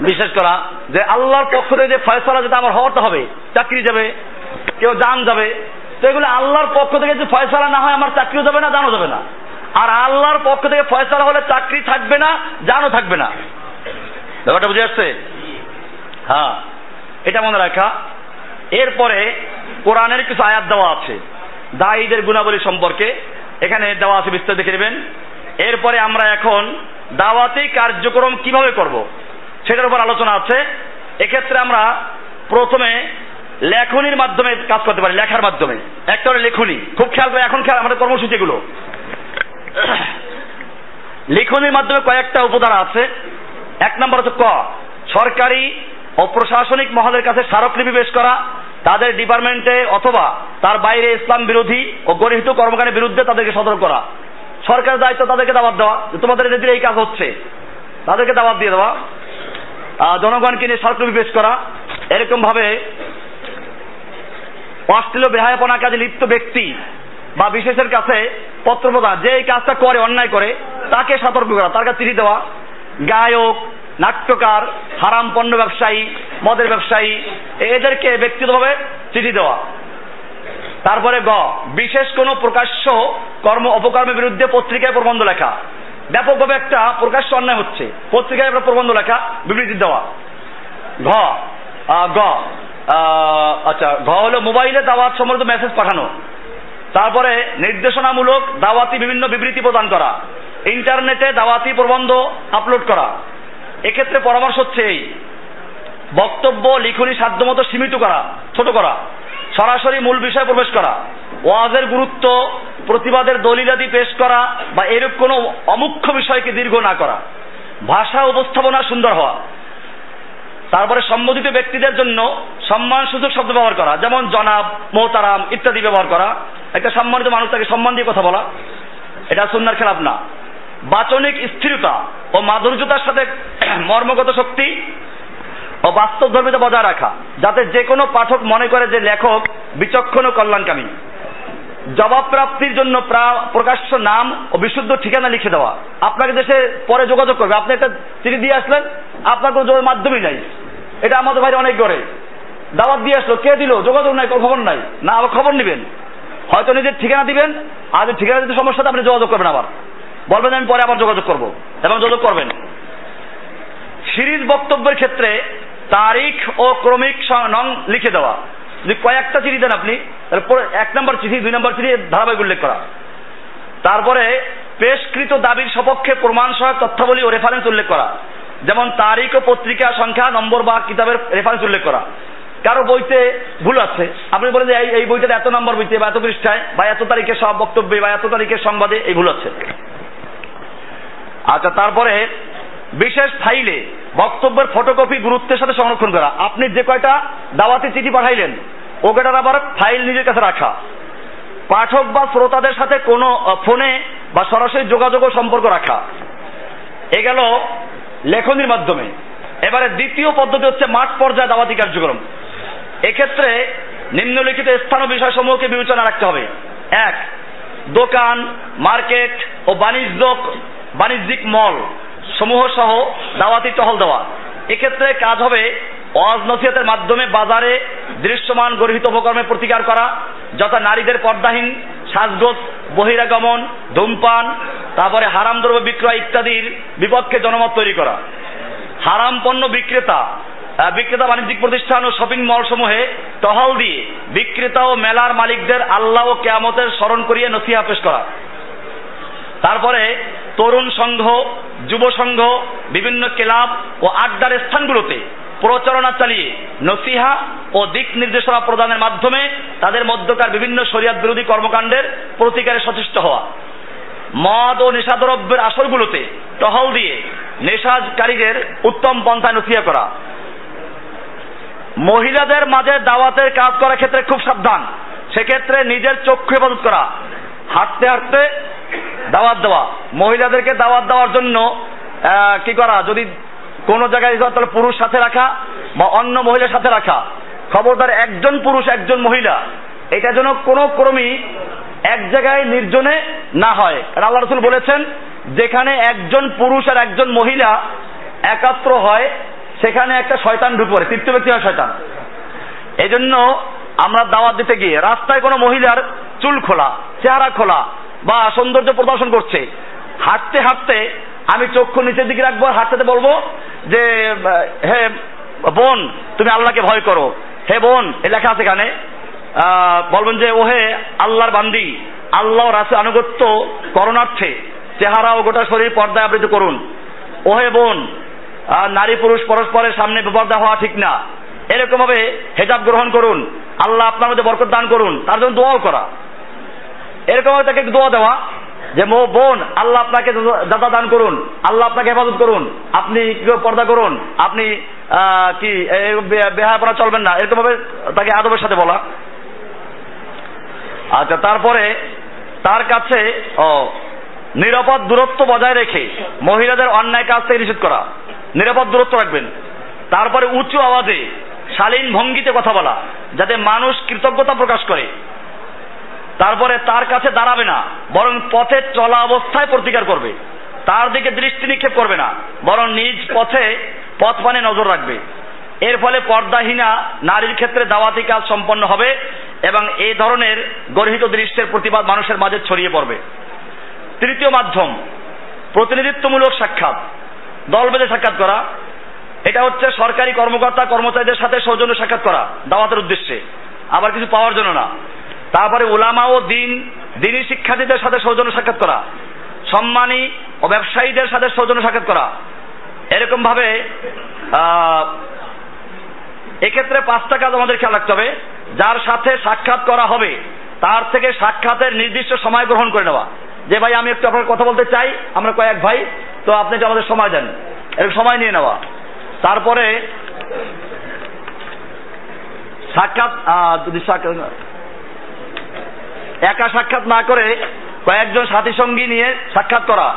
বিশ্বাস করা, যে আল্লাহর পক্ষ থেকে যে ফয়সলা যেটা আমার হওয়াতে হবে, চাকরি যাবে, কেউ জান যাবে, তো এগুলো আল্লাহর পক্ষ থেকে যে ফয়সলা না হয়, আমার চাকরিও যাবে না জানও যাবে না। আর আল্লাহর পক্ষ থেকে ফয়সলা হলে চাকরি থাকবে না জানও থাকবে না। ব্যাপারটা বুঝে আসছে? হ্যাঁ এটা মনে রাখা। এরপরে কোরআনের কিছু আয়াত দেওয়া আছে। দায়ীদের গুণাবলী সম্পর্কে এখানে দেওয়া আছে বিস্তারিত দেখে নেবেন। এরপরে আমরা এখন দাওয়াতি কার্যক্রম কীভাবে করব সেটার উপর আলোচনা আছে। এক্ষেত্রে আমরা প্রথমে লেখনির মাধ্যমে কাজ করতে পারি, লেখার মাধ্যমে। একটা লেখনি। খুব খেয়াল করে এখন খেয়াল আমাদের কর্মসূচি এগুলো। লেখনির মাধ্যমে কয়েকটা উপধারা আছে। এক নম্বর হচ্ছে ক। সরকারি ও প্রশাসনিক মহলের কাছে স্মারকলিপি পেশ করা। তাদের ডিপার্টমেন্টে অথবা তার বাইরে ইসলাম বিরোধী ও গরিহিত কর্মকাণ্ডের বিরুদ্ধে তাদেরকে সতর্ক করা। সরকারের দায়িত্ব তাদেরকে দাবাত দেওয়া যে তোমাদের এদের এই কাজ হচ্ছে। তাদেরকে দাবাত দিয়ে দেওয়া। জনগণকে নিয়ে স্মারকলিপি পেশ করা। এরকম ভাবে অশ্লীল বেহায়াপনা কাজে লিপ্ত ব্যক্তি বা বিশেষের কাছে পত্র প্রদান, যে এই কাজটা করে, অন্যায় করে, তাকে সতর্ক করা, তার কাছে চিঠি দেওয়া। গায়ক নাট্যকার, হারাম পণ্য ব্যবসায়ী, মদের ব্যবসায়ী, এদেরকে ব্যক্তিগতভাবে চিঠি দেওয়া। তারপরে গ, বিশেষ কোনো প্রকাশ্য কর্ম অপকর্মের বিরুদ্ধে পত্রিকায় প্রবন্ধ লেখা। ব্যাপকভাবে একটা প্রকাশ্য অন্যায় হচ্ছে। পত্রিকায় একটা প্রবন্ধ লেখা, বিবৃতি দেওয়া। ঘ গ আচ্ছা ঘ হলো মোবাইলে দাওয়াত সম্বলিত মেসেজ পাঠানো। তারপরে নির্দেশনামূলক দাওয়াতি বিভিন্ন বিবৃতি প্রদান করা। ইন্টারনেটে দাওয়াতি প্রবন্ধ আপলোড করা। এক্ষেত্রে পরামর্শ হচ্ছে এই। বক্তব্য, লিখনি সাধ্যমতো সীমিত করা, ছোট করা। সরাসরি মূল বিষয়ে প্রবেশ করা। ওয়াজের গুরুত্ব, প্রতিবাদের দলিলাদি পেশ করা বা এরূপ কোনো অমুখ্য বিষয়কে দীর্ঘ না করা। ভাষা উপস্থাপনা সুন্দর হওয়া। তারপরে সম্বোধিত ব্যক্তিদের জন্য সম্মান সুযোগ শব্দ ব্যবহার করা। যেমন জনাব, মোহতারাম ইত্যাদি ব্যবহার করা। একটা সম্মানিত মানুষ তাকে সম্মান দিয়ে কথা বলা। এটা সুন্নার খেলাপ না। বাচনিক স্থিরতা ও মাধুর্যতার সাথে মর্মগত শক্তি ও বাস্তব ধর্মিতা বজায় রাখা, যাতে যে কোনো পাঠক মনে করে যে লেখক বিচক্ষণ ও কল্যাণকামী। জবাব প্রাপ্তির জন্য প্রকাশ্য নাম ও বিশুদ্ধ ঠিকানা লিখে দেওয়া। আপনাকে দেশে পরে যোগাযোগ করবে। আপনি একটা চিঠি দিয়ে আসলেন, আপনার কোনো মাধ্যমই নাই। এটা আমাদের ভাই অনেক করে দাওয়াত দিয়ে আসলো, কে দিল? যোগাযোগ নাই খবর নাই। না, আবার খবর নেবেন। হয়তো নিজের ঠিকানা দিবেন, আর ঠিকানা দিতে সমস্যা আপনি যোগাযোগ করবেন আবার। বলবেন, আমি পরে আবার যোগাযোগ করব। এবং যোগাযোগ করবেন। সিরিজ বক্তব্যের ক্ষেত্রে তারিখ ও ক্রমিক নং লিখে দেওয়া। যদি কয়েকটা চিঠি দেন আপনি, তাহলে পরে এক নম্বর চিঠি, দুই নম্বর চিঠি ধারাবাহিক উল্লেখ করা। তারপরে পেশকৃত দাবির সপক্ষে প্রমাণ সহায়ক তথ্যাবলী ও রেফারেন্স উল্লেখ করা। যেমন তারিখ ও পত্রিকা সংখ্যা, নম্বর বা কিতাবের রেফারেন্স উল্লেখ করা। কারও বইতে ভুল আছে। আপনি বলেন যে এই বইটাতে এত নম্বর বইতে বা এত পৃষ্ঠায় বা এত তারিখে সব বক্তব্যে বা এত তারিখের সংবাদে এই ভুল আছে। আচ্ছা তারপরে বিশেষ ফাইলে বক্তব্যের ফটোকপি গুরুত্বের সাথে সংরক্ষণ করা। আপনি যে কয়টা দাওয়াতি চিঠি পাঠাইলেন ওটার আবার ফাইল নিজের কাছে রাখা। পাঠক বা শ্রোতাদের সাথে কোনো ফোনে বা সরাসরি যোগাযোগ সম্পর্ক রাখা। এ গেল লেখনির মাধ্যমে। এবারে দ্বিতীয় পদ্ধতি হচ্ছে মাঠ পর্যায়ে দাওয়াতি কার্যক্রম। এক্ষেত্রে নিম্নলিখিত স্থান ও বিষয়সমূহকে বিবেচনা রাখতে হবে। এক, দোকান, মার্কেট ও বাণিজ্য বাণিজ্যিক মল সমূহ সহ দাওয়াতি টহল দেওয়া। এক্ষেত্রে কাজ হবে ওয়াজ নসিহতের মাধ্যমে বাজারে দৃশ্যমান গর্হিত উপকর্মে প্রতিকার করা, যথা নারীদের পর্দাহীন, সাজগোজ, বহিরাগমন, ধূমপান, তারপরে হারাম দ্রব্য বিক্রয় ইত্যাদির বিপক্ষে জনমত তৈরি করা। হারাম পণ্য বিক্রেতা বিক্রেতা বাণিজ্যিক প্রতিষ্ঠান ও শপিং মল সমূহে টহল দিয়ে বিক্রেতা ও মেলার মালিকদের আল্লাহ ও কেয়ামতের স্মরণ করিয়ে নসিহা পেশ করা। তারপরে তরুণ সংঘ, যুব সংঘ, বিভিন্ন ক্লাব ও আড্ডার স্থানগুলোতে প্রচারণা চালিয়ে নসিহা ও দিক নির্দেশনা প্রদানের মাধ্যমে তাদের মধ্যকার বিভিন্ন শরিয়াত বিরোধী কর্মকাণ্ডের প্রতিকারে সচেষ্ট হওয়া। মদ ও নেশাদ্রব্যের আসরগুলোতে টহল দিয়ে নেশাকারীদের উত্তম পন্থায় নসিহা করা। মহিলাদের মাঝে দাওয়াতের কাজ করার ক্ষেত্রে খুব সাবধান। সেক্ষেত্রে নিজের চক্ষু হেফাজত করা। হাঁটতে হাঁটতে দাওয়াত দেওয়া। মহিলাদেরকে দাওয়াত দেওয়ার জন্য কি করা? যদি কোনো জায়গায় তাহলে পুরুষ সাথে রাখা বা অন্য মহিলার সাথে রাখা। খবরদার একজন পুরুষ, একজন মহিলা। এটা যেন কোনো ক্রমই এক জায়গায় নির্জনে না হয়। আল্লাহ রসুল বলেছেন, যেখানে একজন পুরুষ আর একজন মহিলা একাত্র হয়, সেখানে একটা শয়তান ঢুকে পড়ে। তৃতীয় ব্যক্তি হয় শয়তান। এই জন্য আমরা দাওয়াত দিতে গিয়ে, রাস্তায় কোনো মহিলার চুল খোলা, চেহারা খোলা বা সৌন্দর্য প্রদর্শন করছে। হাঁটতে হাঁটতে আমি চক্ষু নিচের দিকে রাখব আর হাঁটতে বলব যে, হে বোন, তুমি আল্লাহকে ভয় করো। হে বোন, এ লেখা আছে এখানে বলবেন যে, ওহে আল্লাহর বান্দি, আল্লাহ রাসে আনুগত্য করণার্থে চেহারা ও গোটা শরীর পর্দায় আবৃত করুন। ওহে বোন নারী পুরুষ পরস্পরের সামনে বেপর্দা হওয়া ঠিক না। এরকম ভাবে হেজাব গ্রহণ করুন। আল্লাহ আপনার মধ্যে বরকত দান করুন। তার জন্য দোয়াও করা। এরকম তাকে দোয়া দেওয়া, যে মো বোন, আল্লাহ আপনাকে দাদা দান করুন, আল্লাহ আপনাকে হেফাজত করুন, আপনি পর্দা করুন, আপনি কি বেহায় পড়া চলবেন না, এরকম ভাবে তাকে আদবের সাথে বলা। আচ্ছা তারপরে তার কাছে, ও, নিরাপদ দূরত্ব বজায় রেখে মহিলাদের অন্যায় কাজ থেকে নিষেধ করা। নিরাপদ দূরত্ব রাখবেন। তারপরে উঁচু আওয়াজে শালীন ভঙ্গিতে কথা বলা, যাতে মানুষ কৃতজ্ঞতা প্রকাশ করে। তারপরে তার কাছে দাঁড়াবে না, বরং পথে চলা অবস্থায় প্রতিকার করবে। তার দিকে দৃষ্টি নিক্ষেপ করবে না, বরং নিজ পথে পথ পানে নজর রাখবে। এর ফলে পর্দাহীনা নারীর ক্ষেত্রে দাওয়াতি কাজ সম্পন্ন হবে এবং এই ধরনের গর্হিত দৃশ্যের প্রতিবাদ মানুষের মাঝে ছড়িয়ে পড়বে। তৃতীয় মাধ্যম, প্রতিনিধিত্বমূলক সাক্ষাৎ। দল বেঁধে সাক্ষাৎ করা। এটা হচ্ছে সরকারি কর্মকর্তা কর্মচারীদের সাথে সৌজন্য সাক্ষাৎ করা, দাওয়াতের উদ্দেশ্যে। আবার কিছু পাওয়ার জন্য না। তারপরে উলামা ও দিন দিনই শিক্ষার্থীদের সাথে সৌজন্য সাক্ষাৎ করা, সম্মানী ও ব্যবসায়ীদের সাথে সৌজন্য সাক্ষাৎ করা। এরকম ভাবে এক্ষেত্রে পাঁচটা কাজ আমাদের খেয়াল রাখতে হবে। যার সাথে সাক্ষাৎ করা হবে, তার থেকে সাক্ষাতের নির্দিষ্ট সময় গ্রহণ করে নেওয়া। যে ভাই, আমি একটু আপনার কথা বলতে চাই, আমরা কয়েক ভাই, তো আপনি একটু আমাদের সময় দেন। এরকম সময় নিয়ে নেওয়া। তারপরে, সাক্ষাৎ যদি সাক্ষাৎ একা সাক্ষাৎ না করে কয়েকজন সাথী সঙ্গী নিয়ে সাক্ষাৎ করা।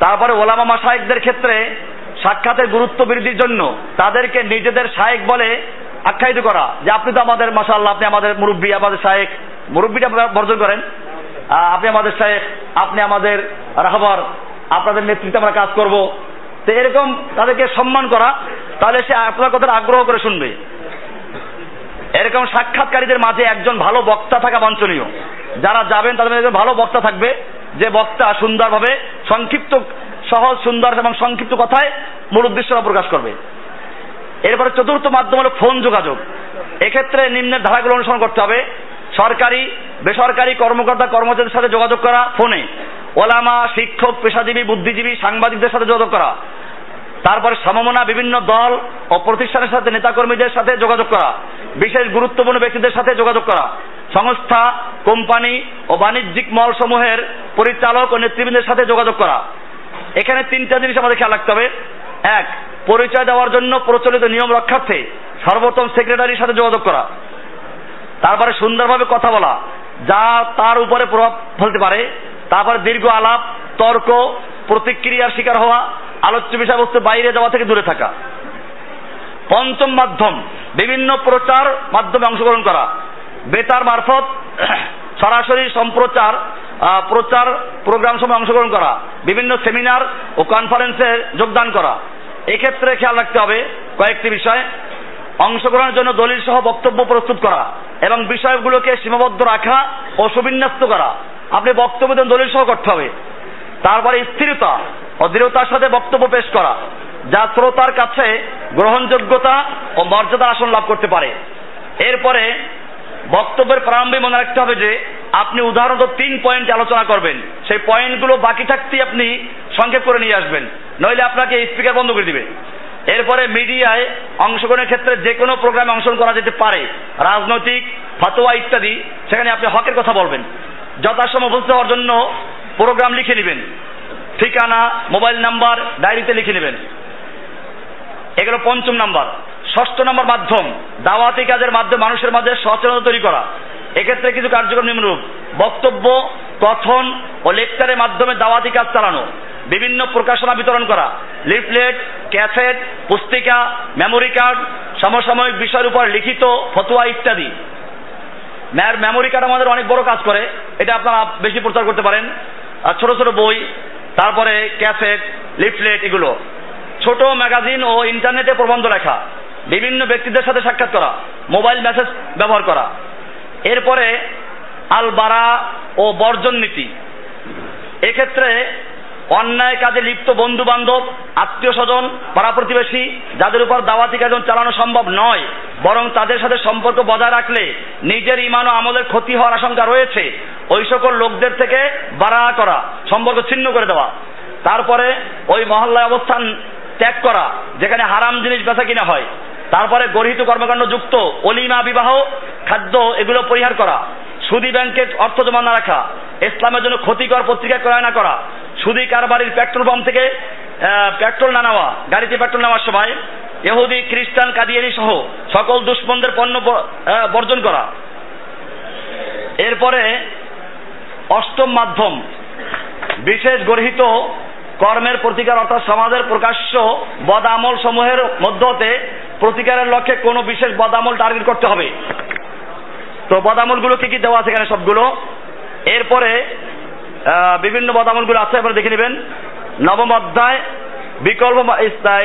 তারপরে ওলামা মাসায়েকদের ক্ষেত্রে সাক্ষাতের গুরুত্ব বৃদ্ধির জন্য তাদেরকে নিজেদের শায়েক বলে আখ্যায়িত করা। যে আপনি তো আমাদের মাসাল্লাহ আপনি আমাদের মুরব্বী, আমাদের শায়েক মুরব্বীটা বর্জন করেন। আপনি আমাদের শায়েক আপনি আমাদের রাহবার, আপনাদের নেতৃত্বে আমরা কাজ করব। তো এরকম তাদেরকে সম্মান করা, তাহলে সে আপনার কথা আগ্রহ করে শুনবে। এরকম সাক্ষাৎকারীদের মাঝে একজন ভালো বক্তা থাকা বাঞ্ছনীয়। যারা যাবেন তাদের মধ্যে ভালো বক্তা থাকবে। যে বক্তা সুন্দরভাবে, সংক্ষিপ্ত, সহজ, সুন্দর এবং সংক্ষিপ্ত কথায় মূল উদ্দেশ্যটা প্রকাশ করবে। এরপরে চতুর্থ মাধ্যম হলো ফোন যোগাযোগ। এক্ষেত্রে নিম্নের ধারাগুলো অনুসরণ করতে হবে। সরকারি, বেসরকারি কর্মকর্তা, কর্মচারীদের সাথে যোগাযোগ করা ফোনে। ওলামা, শিক্ষক, পেশাজীবী, বুদ্ধিজীবী, সাংবাদিকদের সাথে যোগাযোগ করা। তারপরে সমমনা, বিভিন্ন দল ও প্রতিষ্ঠানের সাথে নেতাকর্মীদের সাথে যোগাযোগ করা। বিশেষ গুরুত্বপূর্ণ ব্যক্তিদের সাথে যোগাযোগ করা। সংস্থা কোম্পানি ও বাণিজ্যিক মল সমূহের পরিচালক ও নেতৃবৃন্দের সাথে যোগাযোগ করা। এখানে তিনটা জিনিস আমাদের খেয়াল রাখতে হবে। এক, পরিচয় দেওয়ার জন্য প্রচলিত নিয়ম রক্ষার্থে সর্বোত্তম সেক্রেটারির সাথে যোগাযোগ করা। তারপরে সুন্দরভাবে কথা বলা, যা তার উপরে প্রভাব ফেলতে পারে। তারপরে দীর্ঘ আলাপ, তর্ক, প্রতিক্রিয়ার শিকার হওয়া, আলোচ্য বিষয়বস্তু বাইরে যাওয়া থেকে দূরে থাকা। পঞ্চম মাধ্যম, বিভিন্ন প্রচার মাধ্যমে অংশগ্রহণ করা। বেতার মারফত সরাসরি সম্প্রচার প্রচার প্রোগ্রাম সময় অংশগ্রহণ করা, বিভিন্ন সেমিনার ও কনফারেন্সে যোগদান করা। এক্ষেত্রে খেয়াল রাখতে হবে কয়েকটি বিষয়। অংশগ্রহণের জন্য দলিল সহ বক্তব্য প্রস্তুত করা এবং বিষয়গুলোকে সীমাবদ্ধ রাখা ও সুবিন্যস্ত করা। আপনি বক্তব্য দেন দলিল সহ করতে হবে। তারপরে স্থিরতা ও দৃঢ়তার সাথে বক্তব্য পেশ করা, যা শ্রোতার কাছে গ্রহণযোগ্যতা ও মর্যাদার আসন লাভ করতে পারে। এরপরে বক্তব্যের প্রারম্ভে মনে রাখতে হবে যে, আপনি উদাহরণত তিন পয়েন্ট আলোচনা করবেন। সেই পয়েন্টগুলো বাকি থাকতেই আপনি সংক্ষেপ করে নিয়ে আসবেন। নইলে আপনাকে স্পিকার বন্ধ করে দিবে। এরপরে মিডিয়ায় অংশগ্রহণের ক্ষেত্রে যে কোনো প্রোগ্রামে অংশগ্রহণ করা যেতে পারে। রাজনৈতিক, ফতোয়া ইত্যাদি। সেখানে আপনি হকের কথা বলবেন। যথাসময় উপস্থিত হওয়ার জন্য প্রোগ্রাম লিখে নেবেন। ঠিকানা মোবাইল নাম্বার ডায়েরিতে লিখে নেবেন। এগুলো পঞ্চম নাম্বার। ষষ্ঠ নম্বর মাধ্যম, দাওয়াতি কাজের মাধ্যমে মানুষের মাঝে সচেতনতা তৈরি করা। এক্ষেত্রে কিছু কার্যক্রম নিম্নরূপ। বক্তব্য, কথন ও লেকচারের মাধ্যমে দাওয়াতি কাজ চালানো। বিভিন্ন প্রকাশনা বিতরণ করা। লিফলেট, ক্যাসেট, পুস্তিকা, মেমোরি কার্ড, সমসাময়িক বিষয়ের উপর লিখিত, ফতোয়া ইত্যাদি। মেমোরি কার্ড আমাদের অনেক বড় কাজ করে। এটা আপনারা বেশি প্রচার করতে পারেন। আর ছোট ছোট বই, তারপরে ক্যাসেট, লিফলেট, এগুলো। ছোট ম্যাগাজিন ও ইন্টারনেটে প্রবন্ধ লেখা, বিভিন্ন ব্যক্তিদের সাথে সাক্ষাৎ করা, মোবাইল মেসেজ ব্যবহার করা। এরপরে আল বারা ও বর্জন নীতি। এক্ষেত্রে অন্যায় কাজে লিপ্ত বন্ধু বান্ধব আত্মীয় স্বজন পাড়া প্রতিবেশী যাদের উপর দাওয়াতি কাজ চালানো সম্ভব নয়, বরং তাদের সাথে সম্পর্ক বজায় রাখলে নিজের ইমান ও আমলের ক্ষতি হওয়ার আশঙ্কা রয়েছে, ওই সকল লোকদের থেকে বাড়া করা, সম্পর্ক ছিন্ন করে দেওয়া। তারপরে ওই মহল্লায় অবস্থান ত্যাগ করা, যেখানে হারাম জিনিস বেচা কিনা হয়। তারপরে গর্হিত কর্মকাণ্ড যুক্ত, অলিমা, বিবাহ, খাদ্য, এগুলো পরিহার করা, সুদি ব্যাংকে অর্থ জমা না রাখা, ইসলামের জন্য ক্ষতিকর পত্রিকা ক্রয় না করা, সুদি কারবারির পেট্রোল পাম্প থেকে পেট্রোল না নেওয়া, গাড়িতে পেট্রোল নেওয়ার সময় ইহুদি, খ্রিস্টান, কাদিয়ানি সহ সকল দুশ্মনদের পণ্য বর্জন করা। এরপরে অষ্টম মাধ্যম, বিশেষ গর্হিত কর্মের প্রতিকার অর্থাৎ সমাজের প্রকাশ্য বদামল সমূহের মধ্যতে প্রতিকারের লক্ষ্যে কোনো বিশেষ বদামল টার্গেট করতে হবে। তো বদামলগুলো কি কি দেওয়া আছে এখানে সবগুলো? এরপরে বিভিন্ন বদামলগুলো আছে আপনারা দেখে নেবেন। নবম অধ্যায়, বিকল্প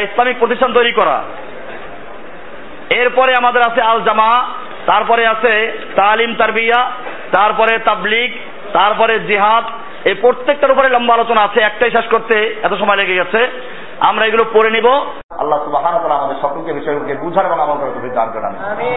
ইসলামিক প্রতিষ্ঠান তৈরি করা। এরপরে আমাদের আছে আল জামা তারপরে আছে তালিম তারবিয়া তারপরে তাবলিগ, তারপরে জিহাদ এই প্রত্যেকটার উপরে লম্বা আলোচনা আছে একটাই শেষ করতে এত সময় লেগে গেছে। আমরা এগুলো পড়ে নিব। আল্লাহ সুবাহ আমাদের সকলকে বিষয়গুলোকে বুঝার এবং আমল করার দান করেন